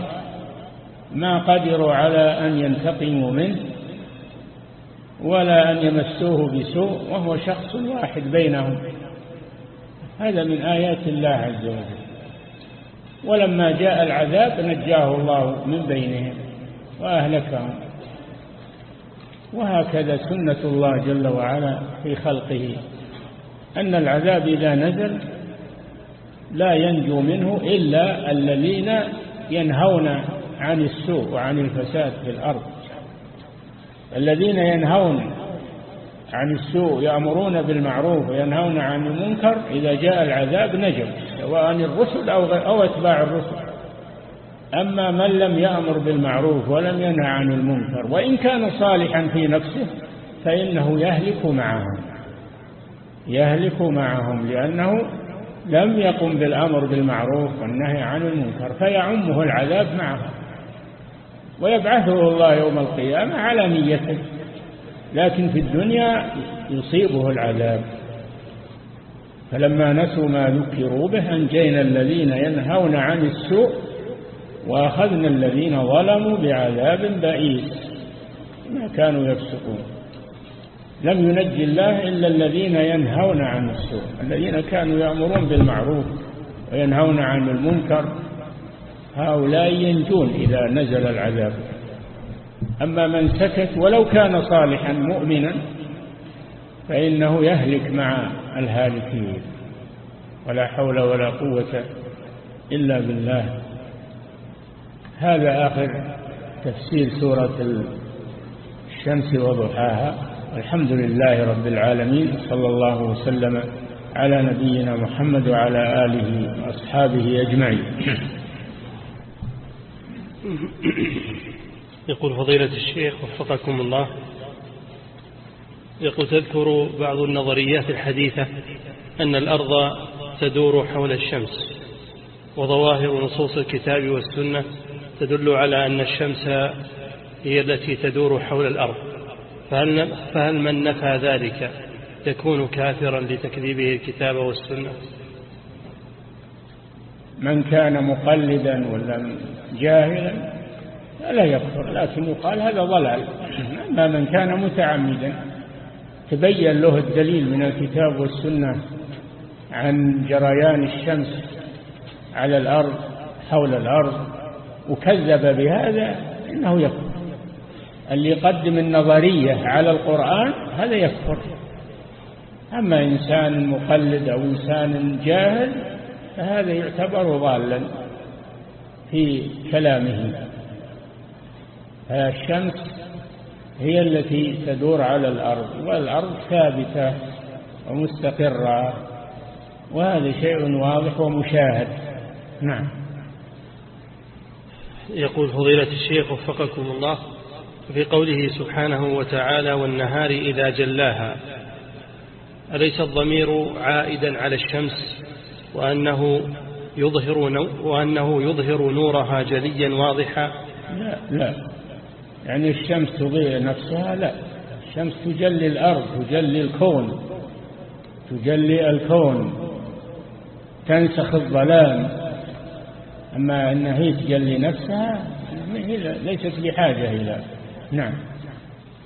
ما قدروا على أن ينتقموا منه ولا أن يمسوه بسوء وهو شخص واحد بينهم. هذا من آيات الله عز وجل. ولما جاء العذاب نجاه الله من بينهم وأهلكهم. وهكذا سنة الله جل وعلا في خلقه. أن العذاب إذا نزل لا ينجو منه إلا الذين ينهون عن السوء وعن الفساد في الأرض. الذين ينهون عن السوء يأمرون بالمعروف وينهون عن المنكر إذا جاء العذاب نجوا سواء الرسل أو, أو أتباع الرسل. أما من لم يأمر بالمعروف ولم ينهى عن المنكر وإن كان صالحا في نفسه فإنه يهلك معهم. يهلك معهم لأنه لم يقم بالأمر بالمعروف والنهي عن المنكر فيعمه العذاب معهم ويبعثه الله يوم القيامة على نيته لكن في الدنيا يصيبه العذاب. فلما نسوا ما ذكروا به أنجينا الذين ينهون عن السوء وأخذنا الذين ظلموا بعذاب بئيس. ما كانوا يفسقون. لم ينجي الله إلا الذين ينهون عن السوء الذين كانوا يأمرون بالمعروف وينهون عن المنكر هؤلاء ينجون إذا نزل العذاب. أما من سكت ولو كان صالحا مؤمنا فإنه يهلك مع الهالكين. ولا حول ولا قوة إلا بالله. هذا آخر تفسير سورة الشمس وضحاها. الحمد لله رب العالمين صلى الله وسلم على نبينا محمد وعلى آله وأصحابه أجمعين. يقول فضيلة الشيخ وفقكم الله يقول تذكر بعض النظريات الحديثة أن الأرض تدور حول الشمس وظواهر نصوص الكتاب والسنة تدل على أن الشمس هي التي تدور حول الأرض. فهل, فهل من نفى ذلك يكون كافرا لتكذيبه الكتاب والسنة؟ من كان مقلدا ولا جاهلا لا يكفر لكن يقال هذا ضلال. أما من كان متعمدا تبين له الدليل من الكتاب والسنة عن جريان الشمس على الأرض حول الأرض وكذب بهذا إنه يكفر. اللي يقدم النظرية على القرآن هذا يكفر. أما إنسان مقلد أو إنسان جاهل فهذا يعتبر ضالا في كلامه. الشمس هي التي تدور على الأرض والأرض ثابتة ومستقرة وهذا شيء واضح ومشاهد. نعم. يقول فضيلة الشيخ وفقكم الله. في قوله سبحانه وتعالى والنهار إذا جلاها. أليس الضمير عائدا على الشمس وأنه يظهر وأنه يظهر نورها جليا واضحا؟ لا لا. يعني الشمس تضيء نفسها؟ لا. الشمس تجلي الأرض تجلي الكون تجلي الكون. تنسخ الظلام. أما أن هي تجلي نفسها ليست بحاجة إلى. نعم.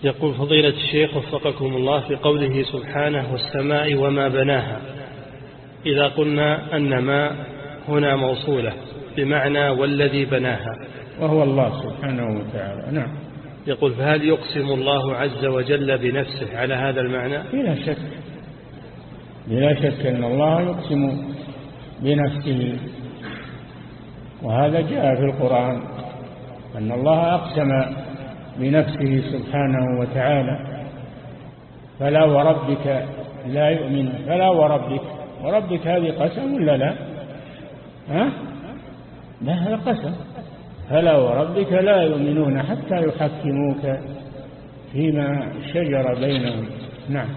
يقول فضيلة الشيخ وفقكم الله في قوله سبحانه والسماء وما بناها. إذا قلنا أن ما هنا موصولة بمعنى والذي بناها. وهو الله سبحانه وتعالى. نعم. يقول فهل يقسم الله عز وجل بنفسه على هذا المعنى؟ بلا شك. بلا شك أن الله يقسم بنفسه. وهذا جاء في القرآن أن الله أقسم بنفسه سبحانه وتعالى فلا وربك لا يؤمن. فلا وربك وربك هذه قسم ولا لا؟ ها؟ لا هذا قسم فلا وربك لا يؤمنون حتى يحكموك فيما شجر بينهم. نعم.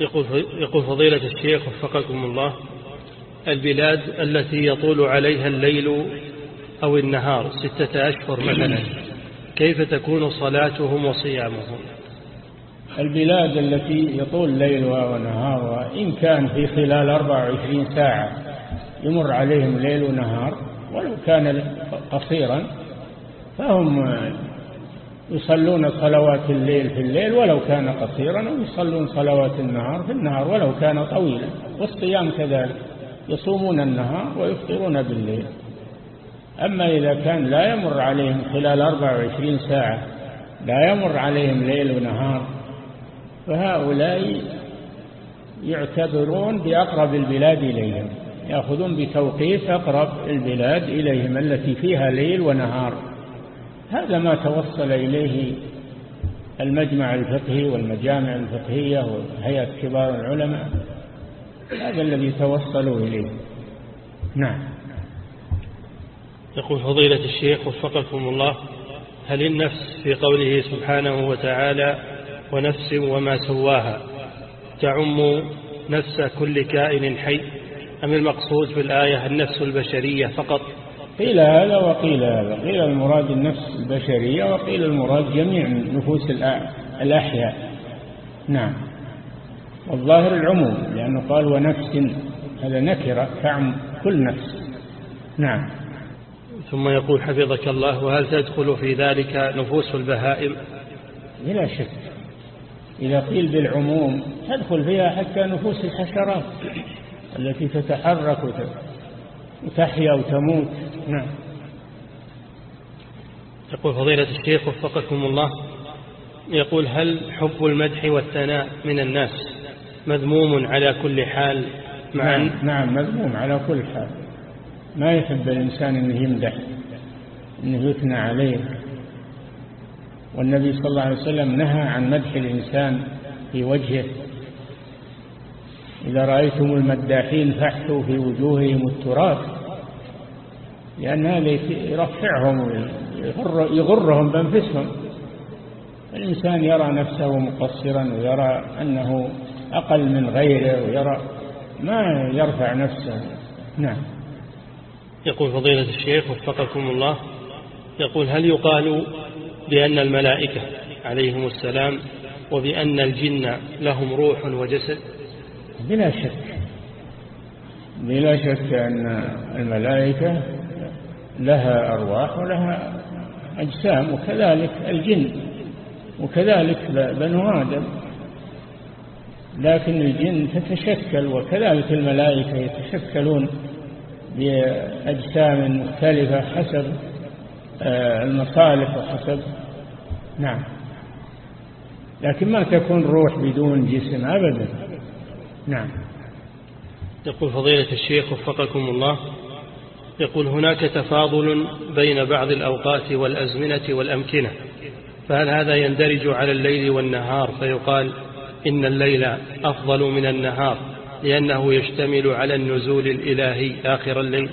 يقول يقول فضيلة الشيخ وفقكم الله البلاد التي يطول عليها الليل أو النهار ستة أشهر مثلا. كيف تكون صلاتهم وصيامهم؟ البلاد التي يطول ليلها ونهارها إن كان في خلال 24 ساعة يمر عليهم ليل ونهار ولو كان قصيرا فهم يصلون صلوات الليل في الليل ولو كان قصيرا ويصلون صلوات النهار في النهار ولو كان طويلا. والصيام كذلك يصومون النهار ويفطرون بالليل. أما إذا كان لا يمر عليهم خلال 24 ساعة لا يمر عليهم ليل ونهار فهؤلاء يعتبرون بأقرب البلاد إليهم يأخذون بتوقيت أقرب البلاد إليهم التي فيها ليل ونهار. هذا ما توصل إليه المجمع الفقهي والمجامع الفقهية وهيئة كبار العلماء. هذا الذي توصلوا إليه. نعم. يقول فضيلة الشيخ وفقكم الله هل النفس في قوله سبحانه وتعالى ونفس وما سواها تعم نفس كل كائن حي؟ أم المقصود في الآية النفس البشرية فقط؟ قيل هذا وقيل هذا. قيل المراد النفس البشرية وقيل المراد جميع نفوس الأحياء. نعم. والظاهر العموم لأنه قال ونفس هذا نكرة تعم كل نفس. نعم. ثم يقول حفظك الله وهل تدخل في ذلك نفوس البهائم؟ بلا شك. إذا قيل بالعموم تدخل فيها حتى نفوس الحشرات التي تتحرك وتحيا وتموت. نعم. يقول فضيلة الشيخ وفقكم الله يقول هل حب المدح والثناء من الناس مذموم على كل حال؟ مع نعم, نعم مذموم على كل حال. ما يحب الإنسان أنه يمدح أنه يثنى عليه. والنبي صلى الله عليه وسلم نهى عن مدح الإنسان في وجهه. إذا رأيتم المداحين فاحثوا في وجوههم التراث لأن هذا يرفعهم يغرهم بأنفسهم. الإنسان يرى نفسه مقصرا ويرى أنه أقل من غيره ويرى ما يرفع نفسه. نعم. يقول فضيلة الشيخ وفقكم الله يقول هل يقال بأن الملائكة عليهم السلام وبأن الجن لهم روح وجسد؟ بلا شك بلا شك أن الملائكة لها أرواح ولها أجسام وكذلك الجن وكذلك بنو آدم. لكن الجن تتشكل وكذلك الملائكة يتشكلون بأجسام مختلفة حسب آه، المصالح وحسب. نعم. لكن ما تكون روح بدون جسم أبدا. نعم. يقول فضيلة الشيخ وفقكم الله يقول هناك تفاضل بين بعض الأوقات والأزمنة والأمكنة فهل هذا يندرج على الليل والنهار؟ فيقال إن الليل أفضل من النهار. لأنه يشتمل على النزول الإلهي آخر الليل.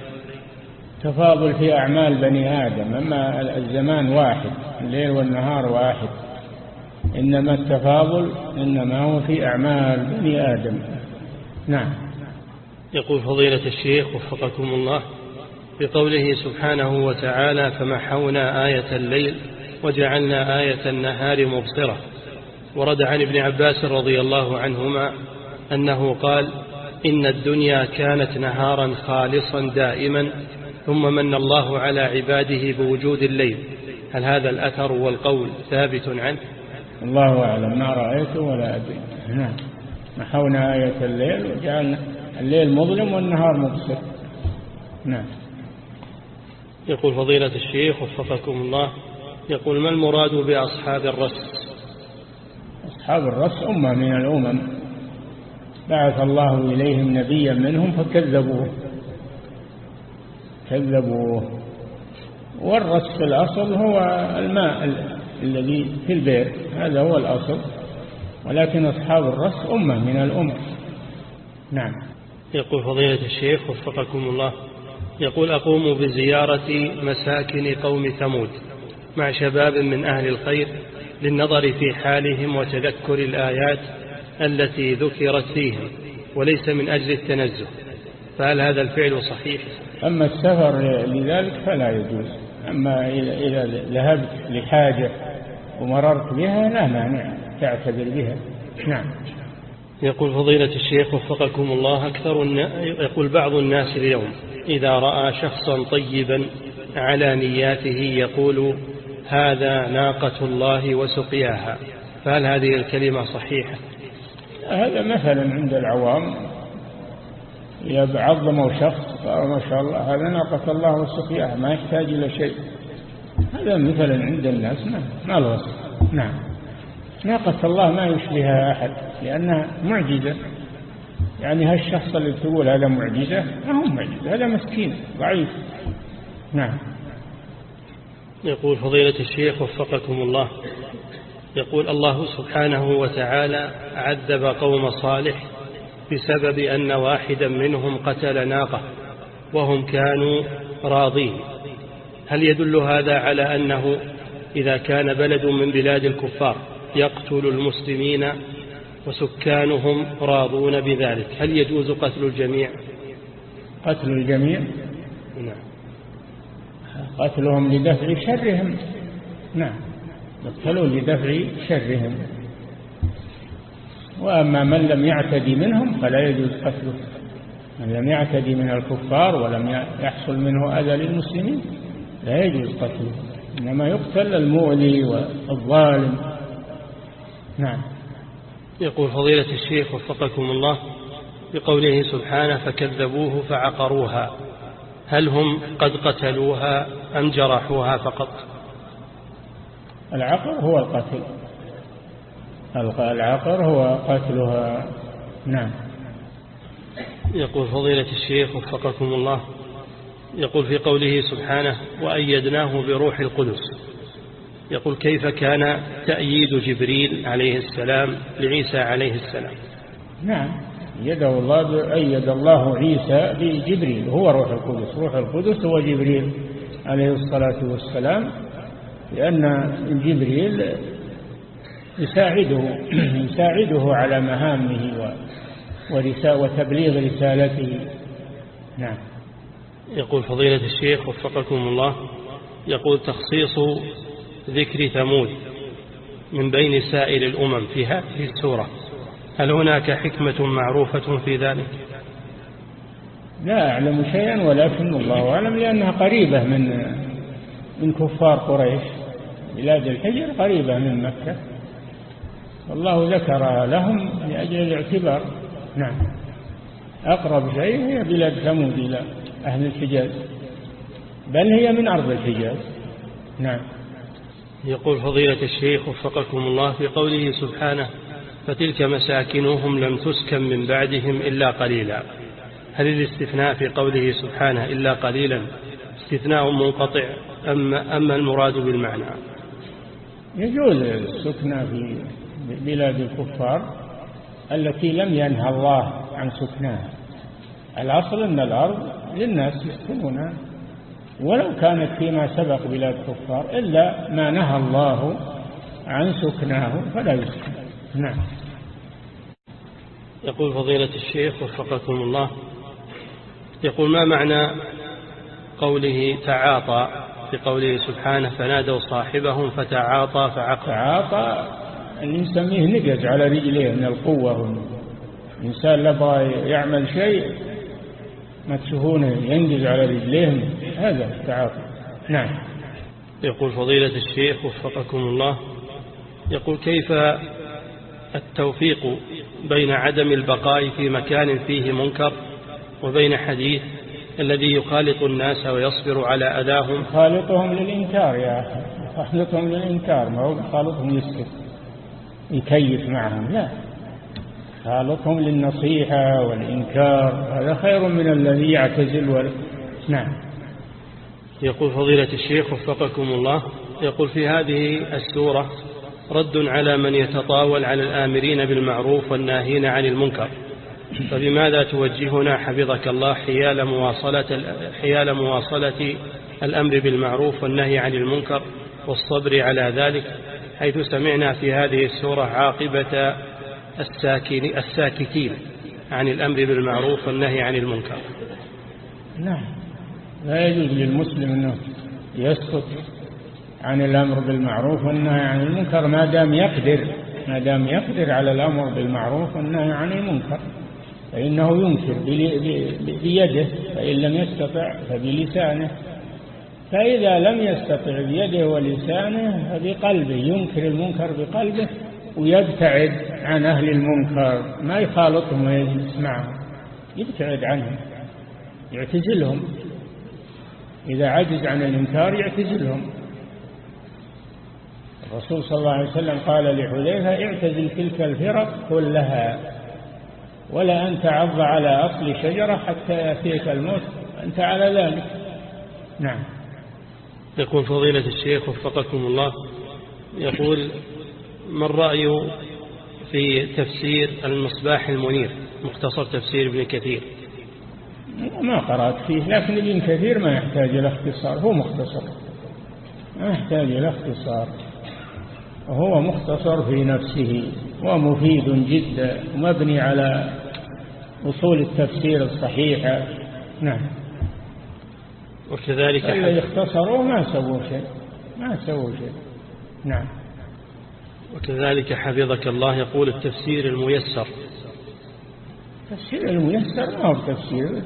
تفاضل في أعمال بني آدم أما الزمان واحد الليل والنهار واحد. إنما التفاضل إنما هو في أعمال بني آدم. نعم. يقول فضيلة الشيخ وفقكم الله بقوله سبحانه وتعالى فمحونا آية الليل وجعلنا آية النهار مبصرة ورد عن ابن عباس رضي الله عنهما أنه قال إن الدنيا كانت نهارا خالصا دائما ثم من الله على عباده بوجود الليل. هل هذا الأثر والقول ثابت عنه؟ الله أعلم. ما رأيته ولا أدري. نعم. محونا آية الليل وجعلنا الليل مظلم والنهار مبصر. نعم. يقول فضيلة الشيخ وفقكم الله. يقول ما المراد بأصحاب الرس؟ أصحاب الرس أمة من الأمم. بعث الله إليهم نبيا منهم فكذبوه. كذبوه. والرس في الأصل هو الماء الذي في البئر هذا هو الأصل. ولكن أصحاب الرس أمة من الأمم نعم. يقول فضيلة الشيخ وفقكم الله. يقول أقوم بزيارة مساكن قوم ثمود مع شباب من أهل الخير للنظر في حالهم وتذكر الآيات التي ذكرت فيهم وليس من أجل التنزه. فهل هذا الفعل صحيح؟ أما السفر لذلك فلا يجوز. أما إذا ذهبت لحاجة ومررت بها لا مانع تعتذر بها. نعم. يقول فضيلة الشيخ وفقكم الله أكثر يقول بعض الناس اليوم إذا رأى شخصا طيبا على نياته يقول هذا ناقة الله وسقياها. فهل هذه الكلمة صحيحة؟ هذا مثلا عند العوام. إذا عظموا شخص ما شاء الله هذا ناقة الله وسقياها ما يحتاج إلى شيء. هذا مثلا عند الناس ما, ما الوصف نعم. ناقة الله ما يشبهها أحد لأنها معجزة. يعني هالشخص اللي تقول هذا معجزة ما هو معجزة هذا مسكين ضعيف. نعم. يقول فضيلة الشيخ وفقكم الله. يقول الله سبحانه وتعالى عذب قوم صالح بسبب أن واحدا منهم قتل ناقة وهم كانوا راضين. هل يدل هذا على أنه إذا كان بلد من بلاد الكفار يقتل المسلمين وسكانهم راضون بذلك؟ هل يجوز قتل الجميع؟ قتل الجميع؟ نعم. قتلهم لدفع شرهم. نعم. يقتلوا لدفع شرهم. وأما من لم يعتدي منهم فلا يجوز قتله. من لم يعتدي من الكفار ولم يحصل منه أذى للمسلمين لا يجوز قتله. إنما يقتل المؤذي والظالم. نعم. يقول فضيلة الشيخ وفقكم الله بقوله سبحانه فكذبوه فعقروها. هل هم قد قتلوها أم جرحوها فقط؟ العقر هو القتل. العقر هو قتلها. نعم. يقول فضيلة الشيخ وفقكم الله. يقول في قوله سبحانه وأيدناه بروح القدس يقول كيف كان تأييد جبريل عليه السلام لعيسى عليه السلام? نعم. يده الله أيد الله عيسى بجبريل. هو روح القدس. روح القدس هو جبريل عليه الصلاة والسلام. لأن جبريل يساعده يساعده على مهامه وتبليغ رسالته. نعم. يقول فضيلة الشيخ وفقكم الله يقول تخصيص ذكر ثمود من بين سائر الأمم في هذه السورة هل هناك حكمة معروفة في ذلك؟ لا أعلم شيئا ولكن الله أعلم لأنها قريبة من من كفار قريش. بلاد الحجر قريبة من مكة. والله ذكرها لهم لأجل الاعتبار. نعم. أقرب شيء هي بلاد ثمود إلى أهل الحجاز. بل هي من أرض الحجاز. نعم. يقول فضيلة الشيخ وفقكم الله في قوله سبحانه فتلك مساكنهم لم تسكن من بعدهم إلا قليلا. هل الاستثناء في قوله سبحانه إلا قليلا استثناء منقطع أم, أم المراد بالمعنى؟ يجوز السكنى في بلاد الكفار التي لم ينهى الله عن سكنها. الأصل أن الأرض للناس يسكنونها ولو كانت فيما سبق بلاد كفار إلا ما نهى الله عن سكناه فلا يسكن. نعم. يقول فضيلة الشيخ وفقكم الله يقول ما معنى قوله تعاطى؟ في قوله سبحانه فنادوا صاحبهم فتعاطى فعقر. تعاطى. اللي نسميه نقز على رجليه من القوة الإنسان لبغى يعمل شيء ما تشوفونه ينقز على رجليه. هذا التعاطي. نعم. يقول فضيلة الشيخ وفقكم الله يقول كيف التوفيق بين عدم البقاء في مكان فيه منكر وبين حديث الذي يخالط الناس ويصبر على أذاهم. خالطهم للإنكار يا أخي. خالطهم للإنكار. ما هو خالطهم يسكت. يكيف معهم. لا. خالطهم للنصيحة والإنكار. هذا خير من الذي يعتزل وال... نعم. يقول فضيلة الشيخ وفقكم الله يقول في هذه السورة رد على من يتطاول على الآمرين بالمعروف والناهين عن المنكر. فبماذا توجهنا حفظك الله حيال مواصلة, حيال مواصلة الأمر بالمعروف والنهي عن المنكر والصبر على ذلك؟ حيث سمعنا في هذه السورة عاقبة الساكتين عن الأمر بالمعروف والنهي عن المنكر. نعم. لا يجوز للمسلم أنه يسكت عن الأمر بالمعروف والنهي عن المنكر ما دام يقدر ما دام يقدر على الأمر بالمعروف والنهي عن المنكر. فإنه ينكر بيده فإن لم يستطع فبلسانه. فإذا لم يستطع بيده ولسانه فبقلبه ينكر المنكر بقلبه ويبتعد عن أهل المنكر. ما يخالطهم ويجلس معهم يبتعد عنهم يعتزلهم. إذا عجز عن الإنكار يعتزلهم. الرسول صلى الله عليه وسلم قال لحذيفة اعتزل تلك الفرق كلها. ولا أن تعض على أصل شجرة حتى يأتيك الموت أنت على ذلك. نعم. يقول فضيلة الشيخ وفقكم الله يقول ما الرأي في تفسير المصباح المنير؟ مختصر تفسير ابن كثير. ما قرأت فيه لكن ابن كثير ما يحتاج إلى اختصار هو مختصر. ما يحتاج إلى اختصار. وهو مختصر في نفسه ومفيد جدا ومبني على أصول التفسير الصحيحة. نعم. وكذلك الذي اختصروا ما سووا شيء. ما سووا شيء. نعم. وكذلك حفظك الله يقول التفسير الميسر. التفسير الميسر ما هو تفسير.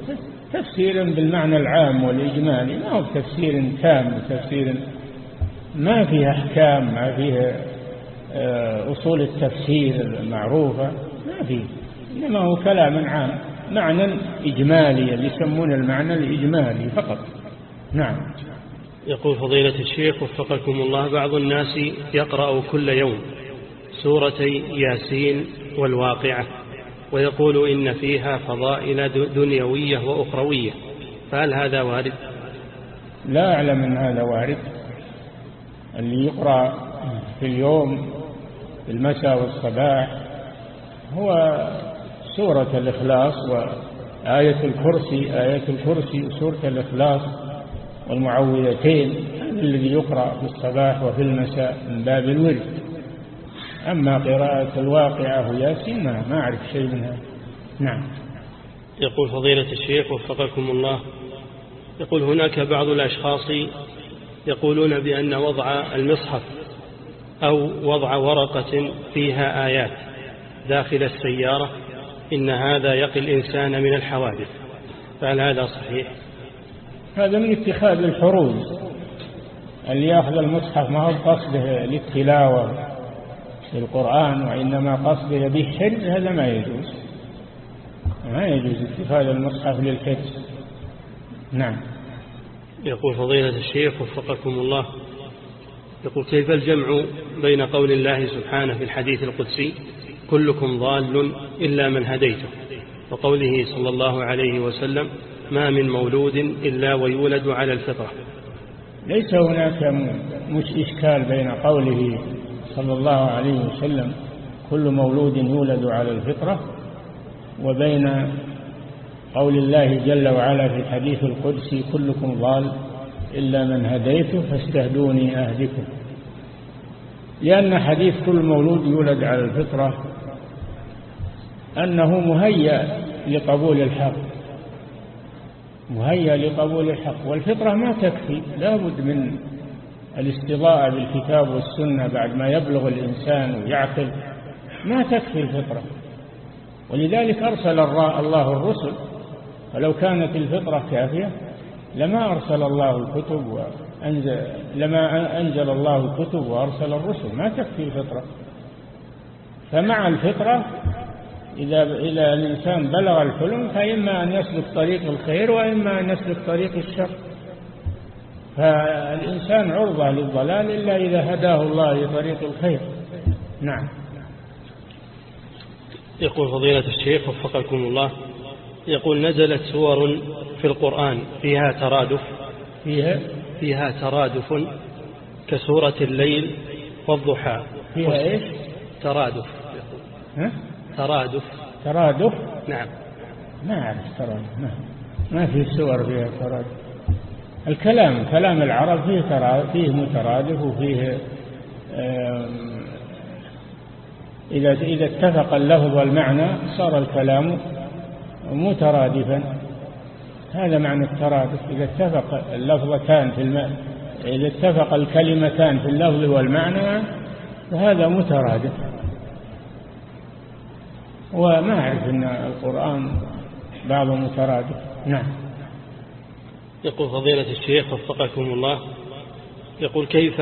تفسير بالمعنى العام والإجمالي ما هو تفسير تام تفسير ما فيه أحكام ما فيه آه، أصول التفسير المعروفة ما فيه. إنما هو كلام عام. معنى إجمالي اللي يسمون المعنى الإجمالي فقط. نعم. يقول فضيلة الشيخ وفقكم الله بعض الناس يقرأ كل يوم سورتي ياسين والواقعة ويقول إن فيها فضائل دنيوية وأخروية. فهل هذا وارد؟ لا أعلم أن هذا وارد. اللي يقرأ في اليوم في المساء والصباح هو سورة الإخلاص وآية الكرسي آية الكرسي وسورة الإخلاص والمعوذتين الذي يقرأ في الصباح وفي المساء من باب الورد. أما قراءة الواقعة وياسين ما أعرف شيء منها. نعم. يقول فضيلة الشيخ وفقكم الله يقول هناك بعض الأشخاص يقولون بأن وضع المصحف أو وضع ورقة فيها آيات داخل السيارة إن هذا يقي الإنسان من الحوادث. فهل هذا صحيح؟ هذا من اتخاذ الحروز اللي يأخذ المصحف ما هو قصده للتلاوة للقرآن وإنما قصده حفظ هذا ما يجوز. ما يجوز اتخاذ المصحف للحفظ نعم. يقول فضيلة الشيخ وفقكم الله. يقول كيف الجمع بين قول الله سبحانه في الحديث القدسي كلكم ضال إلا من هديته. وقوله صلى الله عليه وسلم ما من مولود إلا ويولد على الفطرة. ليس هناك مش إشكال بين قوله صلى الله عليه وسلم كل مولود يولد على الفطرة. وبين قول الله جل وعلا في الحديث القدسي كلكم ضال إلا من هديته فاستهدوني أهدكم. لأن حديث كل مولود يولد على الفطرة أنه مهيأ لقبول الحق. مهيأ لقبول الحق. والفطرة ما تكفي. لا بد من الاستضاءة بالكتاب والسنة بعد ما يبلغ الإنسان ويعقل. ما تكفي الفطرة. ولذلك أرسل الله الرسل. ولو كانت الفطرة كافية لما أرسل الله الكتب وأنزل لما أنزل الله الكتب وأرسل الرسل. ما تكفي الفطرة. فمع الفطرة إذا إذا الإنسان بلغ الحلم فإما أن يسلك طريق الخير وإما أن يسلك طريق الشر. فالإنسان عرضة للضلال إلا إذا هداه الله لطريق الخير. نعم. يقول فضيلة الشيخ وفقكم الله يقول نزلت سور في القرآن فيها ترادف فيها؟ فيها ترادف كسورة الليل والضحى. فيها إيش؟ ترادف. ها؟ ترادف. ترادف؟ نعم. ما أعرف ترادف ما, ما في سور فيها ترادف. الكلام كلام العرب فيه ترادف فيه مترادف وفيه إذا إذا اتفق اللفظ والمعنى صار الكلام مترادفا. هذا معنى الترادف. إذا اتفق اللفظتان في الم... إذا اتفق الكلمتان في اللفظ والمعنى فهذا مترادف. وما أعرف أن القرآن بعضه مترادف. نعم. يقول فضيلة الشيخ وفقكم الله يقول كيف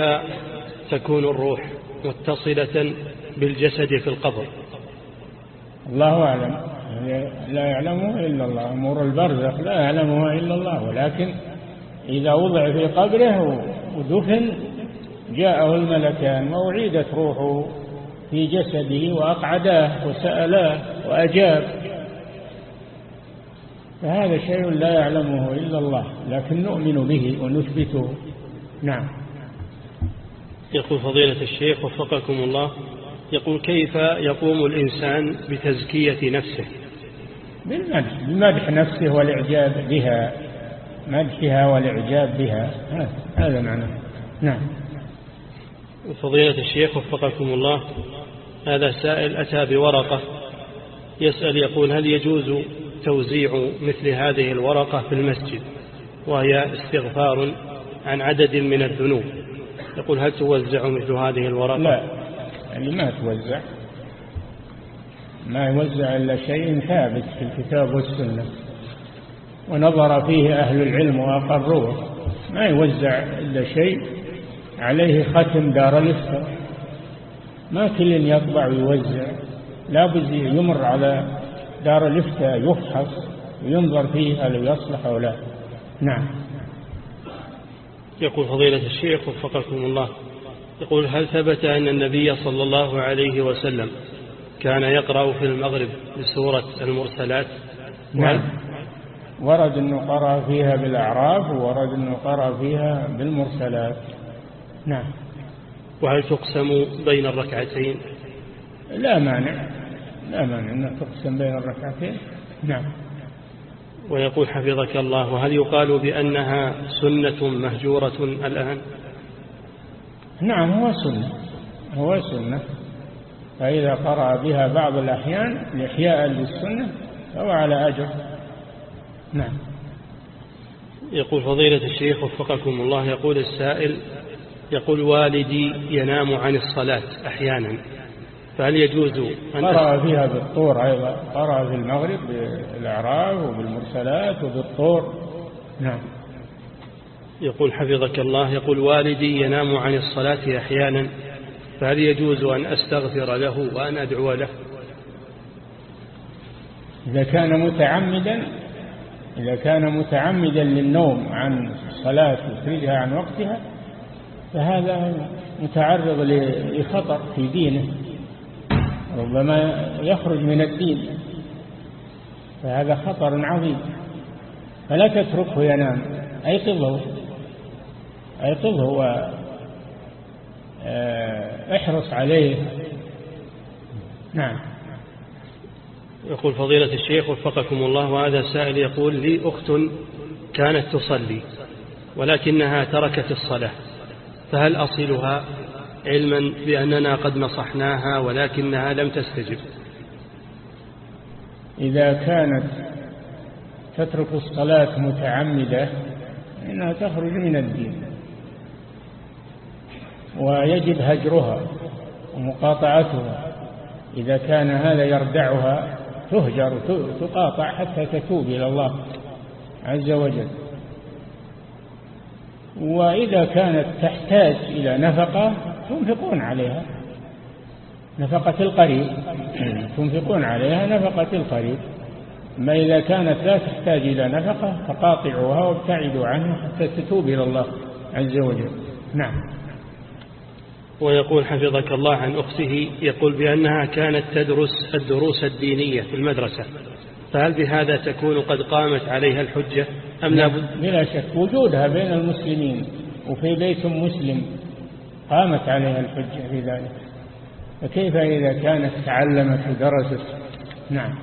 تكون الروح متصلة بالجسد في القبر؟ الله أعلم. لا يعلمه إلا الله. أمور البرزخ لا يعلمها إلا الله. ولكن إذا وضع في قبره ودفن جاءه الملكان وأعيدت روحه. في جسده وأقعداه وسألاه وأجاب. فهذا شيء لا يعلمه إلا الله لكن نؤمن به ونثبته. نعم. يقول فضيلة الشيخ وفقكم الله يقول كيف يقوم الإنسان بتزكية نفسه؟ بالمدح بمدح نفسه والإعجاب بها مدحها والإعجاب بها. هذا معنى نعم. فضيلة الشيخ وفقكم الله هذا سائل أتى بورقة. يسأل يقول هل يجوز توزيع مثل هذه الورقة في المسجد؟ وهي استغفار عن عدد من الذنوب. يقول هل توزع مثل هذه الورقة؟ لا. يعني ما توزع. ما يوزع إلا شيء ثابت في الكتاب والسنة. ونظر فيه أهل العلم وأقروه. ما يوزع إلا شيء عليه ختم دار الإفتاء. ما كل يطبع ويوزع لا بد يمر على دار الإفتاء يفحص وينظر فيه هل يصلح أو لا. نعم. يقول فضيلة الشيخ وفقكم الله. يقول هل ثبت أن النبي صلى الله عليه وسلم كان يقرأ في المغرب بسورة المرسلات؟ نعم. ورد أنه قرأ فيها بالأعراف وورد أنه قرأ فيها بالمرسلات. نعم. وهل تقسم بين الركعتين؟ لا مانع. لا مانع أنها تقسم بين الركعتين. نعم. ويقول حفظك الله وهل يقال بأنها سنة مهجورة الآن؟ نعم هو سنة. هو سنة. فإذا قرأ بها بعض الأحيان لإحياء للسنة فهو على أجر. نعم. يقول فضيلة الشيخ وفقكم الله يقول السائل يقول والدي ينام عن الصلاة أحيانا فهل يجوز أن قرأ فيها بالطور أيضا قرأ في المغرب بالأعراف وبالمرسلات وبالطور نعم. يقول حفظك الله يقول والدي ينام عن الصلاة أحيانا فهل يجوز أن أستغفر له وأن أدعو له؟ إذا كان متعمدا إذا كان متعمدا للنوم عن الصلاة يخرجها عن وقتها فهذا متعرض لخطر في دينه ربما يخرج من الدين. فهذا خطر عظيم. فلا تتركه ينام. أيقظه أيقظه واحرص عليه. نعم. يقول فضيلة الشيخ وفقكم الله وهذا سائل يقول لي أخت كانت تصلي ولكنها تركت الصلاة. فهل أصلها علما بأننا قد نصحناها ولكنها لم تستجب؟ إذا كانت تترك الصلاة متعمدة إنها تخرج من الدين ويجب هجرها ومقاطعتها. إذا كان هذا يردعها تهجر تقاطع حتى تتوب إلى الله عز وجل. وإذا كانت تحتاج إلى نفقة تنفقون عليها. نفقة القريب. تنفقون عليها نفقة القريب. ما إذا كانت لا تحتاج إلى نفقة فقاطعوها وابتعدوا عنها حتى تتوب إلى الله عز وجل. نعم. ويقول حفظك الله عن أخته يقول بأنها كانت تدرس الدروس الدينية في المدرسة. فهل بهذا تكون قد قامت عليها الحجة أم لا بد بلا شك وجودها بين المسلمين وفي بيت مسلم قامت عليها الحجة في ذلك. فكيف إذا كانت تعلمت ودرست؟ نعم.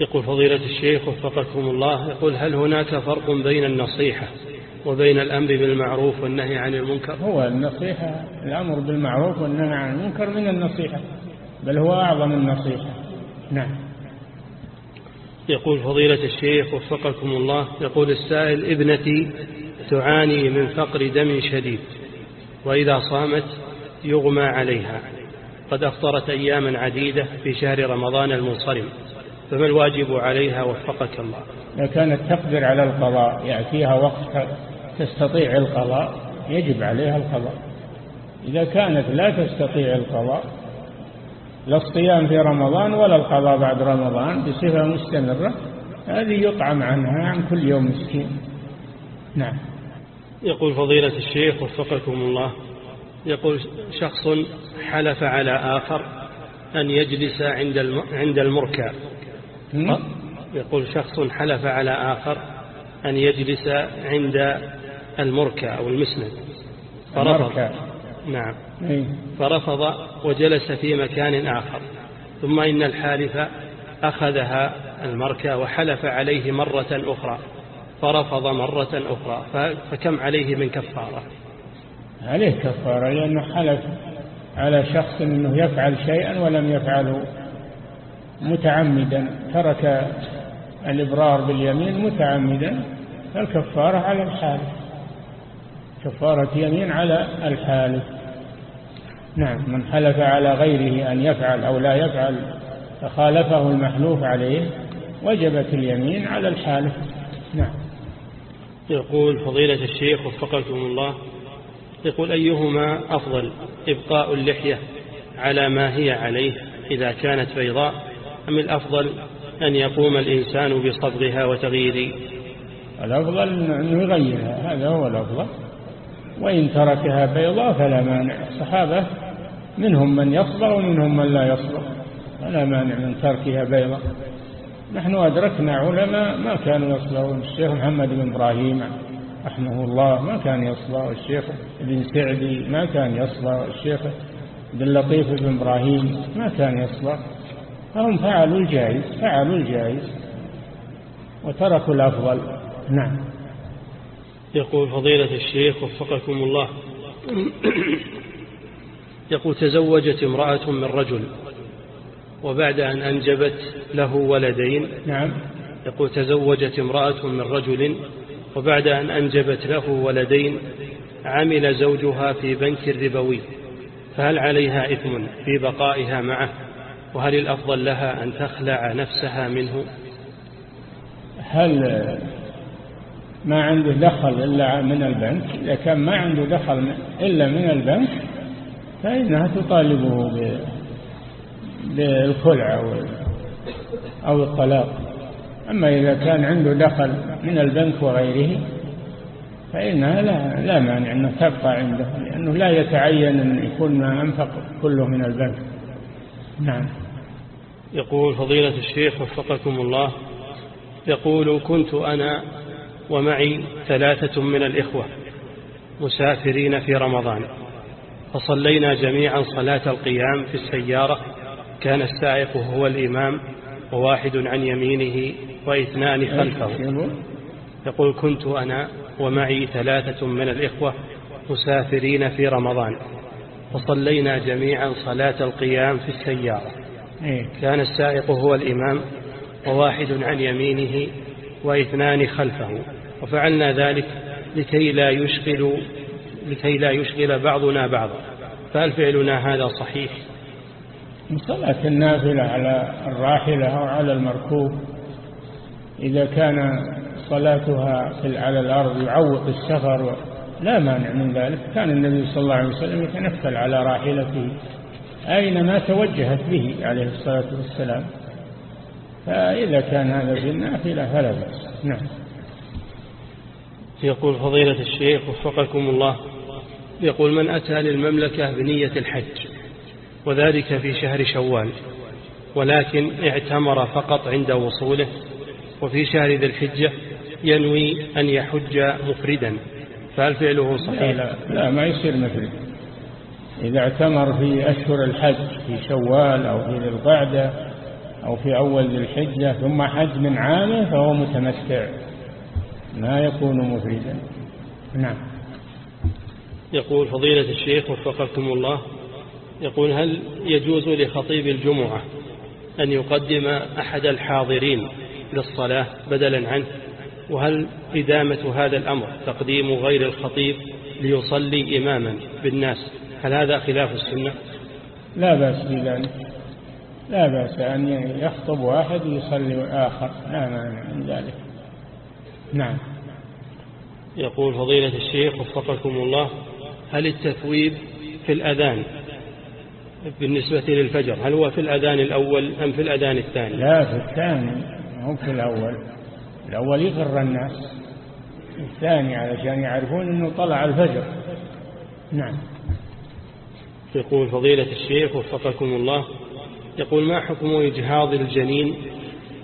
يقول فضيلة الشيخ وفقكم الله يقول هل هناك فرق بين النصيحة وبين الأمر بالمعروف والنهي عن المنكر؟ هو النصيحة الأمر بالمعروف والنهي عن المنكر من النصيحة بل هو أعظم النصيحة. نعم. يقول فضيلة الشيخ وفقكم الله يقول السائل ابنتي تعاني من فقر دم شديد وإذا صامت يغمى عليها. قد أفطرت أياما عديدة في شهر رمضان المنصرم فما الواجب عليها؟ وفقك الله. إذا كانت تقدر على القضاء يأتيها وقت تستطيع القضاء يجب عليها القضاء. إذا كانت لا تستطيع القضاء لا الصيام في رمضان ولا القضاء بعد رمضان بصفة مستمرة. هذه يطعم عنها عن كل يوم مسكين. نعم. يقول فضيلة الشيخ وفقكم الله يقول شخص حلف على آخر أن يجلس عند عند المركع. يقول شخص حلف على آخر أن يجلس عند المركع أو المسند. فرفض. نعم. إيه. فرفض وجلس في مكان آخر. ثم إن الحالف أخذها المركة وحلف عليه مرة أخرى. فرفض مرة أخرى. فكم عليه من كفارة؟ عليه كفارة لأنه حلف على شخص أنه يفعل شيئا ولم يفعله. متعمدا. ترك الإبرار باليمين متعمدا. فالكفارة على الحالف. كفارة يمين على الحالف نعم من حلف على غيره أن يفعل أو لا يفعل فخالفه المحلوف عليه وجبت اليمين على الحالف نعم. يقول فضيلة الشيخ وفقكم الله يقول أيهما أفضل إبقاء اللحية على ما هي عليه إذا كانت بيضاء أم الأفضل أن يقوم الإنسان بصبغها وتغيير الأفضل أنه يغيرها هذا هو الأفضل. وإن تركها بيضاء فلا مانع. الصحابة منهم من يصبر ومنهم من لا يصبر فلا مانع من تركها بيضاء. نحن أدركنا علماء ما كانوا يصبرون الشيخ محمد بن إبراهيم رحمه الله ما كان يصبر الشيخ ابن سعدي ما كان يصبر الشيخ عبد اللطيف بن إبراهيم ما كان يصبر فهم فعلوا الجائز فعلوا الجائز وتركوا الأفضل. نعم. يقول فضيلة الشيخ وفقكم الله. يقول تزوجت امرأة من رجل وبعد أن أنجبت له ولدين. نعم. يقول تزوجت امرأة من رجل وبعد أن أنجبت له ولدين عمل زوجها في بنك ربوي فهل عليها إثم في بقائها معه؟ وهل الأفضل لها أن تخلع نفسها منه؟ هل ما عنده دخل إلا من البنك. إذا كان ما عنده دخل إلا من البنك فإنها تطالبه بالخلع أو الطلاق. أما إذا كان عنده دخل من البنك وغيره فإنها لا, لا مانع أنها تبقى عنده لأنه لا يتعين أن يكون ما أنفق كله من البنك. نعم. يقول فضيلة الشيخ وفقكم الله يقول كنت أنا ومعي ثلاثة من الإخوة مسافرين في رمضان. فصلينا جميعا صلاة القيام في السيارة. كان السائق هو الإمام وواحد عن يمينه واثنان خلفه. يقول كنت أنا ومعي ثلاثة من الإخوة مسافرين في رمضان. فصلينا جميعا صلاة القيام في السيارة. إيه. كان السائق هو الإمام وواحد عن يمينه واثنان خلفه. وفعلنا ذلك لكي لا يشغل لكي لا يشغل بعضنا بعضا. فهل فعلنا هذا صحيح؟ صلاة النافلة على الراحلة أو على المركوب إذا كان صلاتها على الأرض يعوق السفر لا مانع من ذلك. كان النبي صلى الله عليه وسلم يتنفل على راحلته أينما توجهت به عليه الصلاة والسلام. فإذا كان هذا في النافلة فلا بأس. نعم. يقول فضيلة الشيخ وفقكم الله يقول من أتى للمملكة بنية الحج وذلك في شهر شوال ولكن اعتمر فقط عند وصوله وفي شهر ذي الحجة ينوي أن يحج مفردا فهل فعله لا, صحيح؟ لا, لا ما يصير مثل. إذا اعتمر في أشهر الحج في شوال أو في ذي القعدة أو في أول ذي الحجة ثم حج من عامه فهو متمتع. ما يكون مفردا نعم. يقول فضيلة الشيخ وفقكم الله يقول هل يجوز لخطيب الجمعة أن يقدم أحد الحاضرين للصلاة بدلا عنه؟ وهل إدامة هذا الأمر تقديم غير الخطيب ليصلي إماما بالناس؟ هل هذا خلاف السنة؟ لا بأس بذلك. لا بأس أن يخطب واحد ويصلي آخر لا مانع من ذلك. نعم. يقول فضيلة الشيخ وفقكم الله هل التثويب في الأذان بالنسبة للفجر هل هو في الأذان الأول أم في الأذان الثاني؟ لا في الثاني مو في الأول. الأول يغر الناس الثاني علشان يعرفون أنه طلع الفجر. نعم. يقول فضيلة الشيخ وفقكم الله يقول ما حكم إجهاض الجنين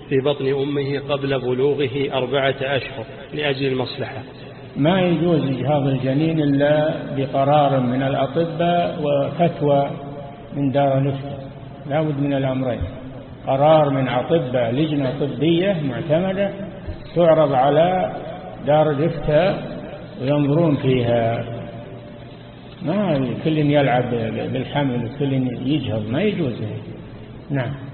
في بطن أمه قبل بلوغه أربعة أشهر لأجل المصلحة. ما يجوز إجهاض الجنين إلا بقرار من الأطباء وفتوى من دار الإفتاء لا بد من الأمرين. قرار من أطباء لجنة طبية معتمدة تعرض على دار الإفتاء وينظرون فيها. ما كل يلعب بالحمل وكل يجهض. ما يجوز نعم.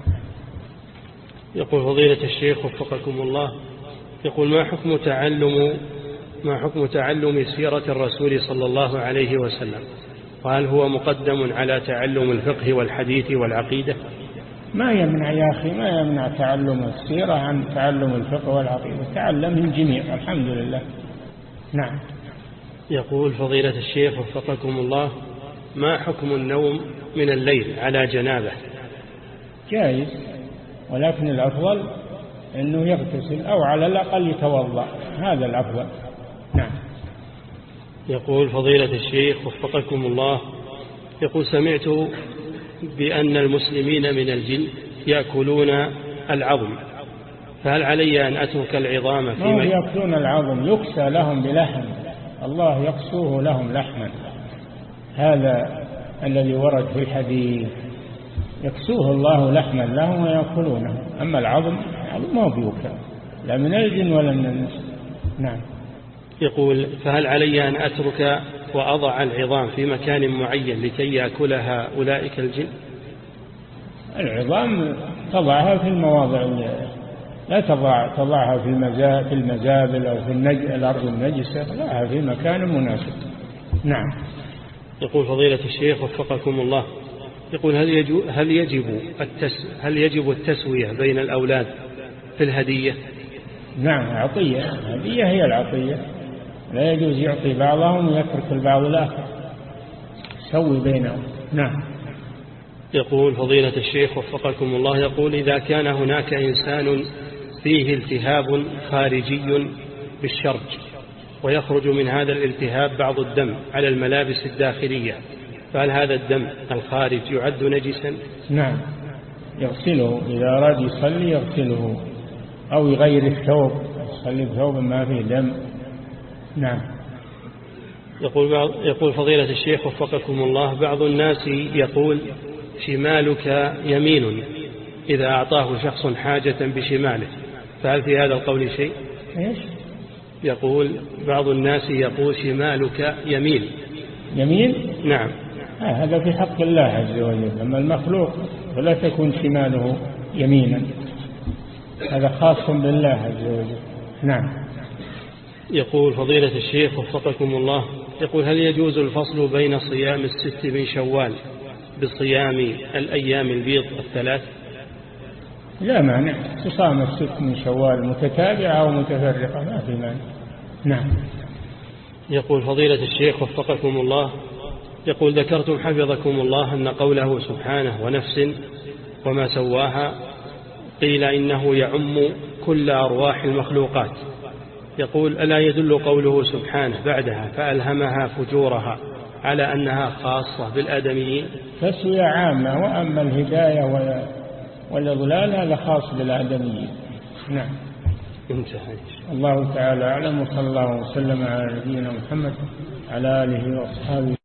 يقول فضيلة الشيخ وفقكم الله يقول ما حكم تعلم ما حكم تعلم سيرة الرسول صلى الله عليه وسلم؟ وهل هو مقدم على تعلم الفقه والحديث والعقيدة؟ ما يمنع يا أخي ما يمنع تعلم السيرة عن تعلم الفقه والعقيدة. تعلم من جميع الحمد لله. نعم. يقول فضيلة الشيخ وفقكم الله ما حكم النوم من الليل على جنابة؟ جائز. ولكن الأفضل أنه يغتسل أو على الأقل يتوضأ. هذا الأفضل. نعم. يقول فضيلة الشيخ وفقكم الله يقول سمعت بأن المسلمين من الجن يأكلون العظم فهل علي أن أترك العظام في مي... يأكلون العظم؟ يكسى لهم بلحم. الله يقسوه لهم لحما. هذا الذي ورد في الحديث. يكسوه الله لحما لهم ويأكلونه. أما العظم العظم ما بيوكل. لا من الجن ولا من الناس نعم. يقول فهل علي أن أترك وأضع العظام في مكان معين لكي يأكلها أولئك الجن؟ العظام تضعها في المواضع ال- لا تضع تضعها في المزا في المزابل أو في النج... الأرض النجسة لا في مكان مناسب. نعم. يقول فضيلة الشيخ وفقكم الله. يقول هل يجب, هل يجب, التس هل يجب التسوية بين الأولاد في الهدية؟ نعم عطية الهدية هي العطية. لا يجوز يعطي بعضهم ويترك البعض الآخر. سوي بينهم. نعم. يقول فضيلة الشيخ وفقكم الله يقول إذا كان هناك إنسان فيه التهاب خارجي بالشرج ويخرج من هذا الالتهاب بعض الدم على الملابس الداخلية فهل هذا الدم الخارج يعد نجسا؟ نعم. يغسله إذا أراد يصلي يغسله أو يغير الثوب يصلي بثوب ما فيه دم. نعم. يقول, بعض يقول فضيلة الشيخ وفقكم الله بعض الناس يقول شمالك يمين إذا أعطاه شخص حاجة بشماله. فهل في هذا القول شيء؟ إيش؟ يقول بعض الناس يقول شمالك يمين. يمين؟ نعم. هذا في حق الله عز وجل. أما المخلوق فلا تكون شماله يمينا. هذا خاص بالله عز وجل. نعم. يقول فضيلة الشيخ وفقكم الله يقول هل يجوز الفصل بين صيام الست من شوال بصيام الأيام البيض الثلاث؟ لا مانع. تصام الست من شوال متتابعة أو متفرقة ما في مانع. نعم. يقول فضيلة الشيخ وفقكم الله يقول ذكرتم حفظكم الله أن قوله سبحانه ونفس وما سواها قيل إنه يعم كل أرواح المخلوقات. يقول ألا يدل قوله سبحانه بعدها فألهمها فجورها على أنها خاصة بالآدميين؟ تسوية عامة وأما الهداية والإضلال هذا خاص بالآدميين. نعم. انتهى. الله تعالى أعلم وصلى الله وسلم على نبينا محمد على آله وأصحابه.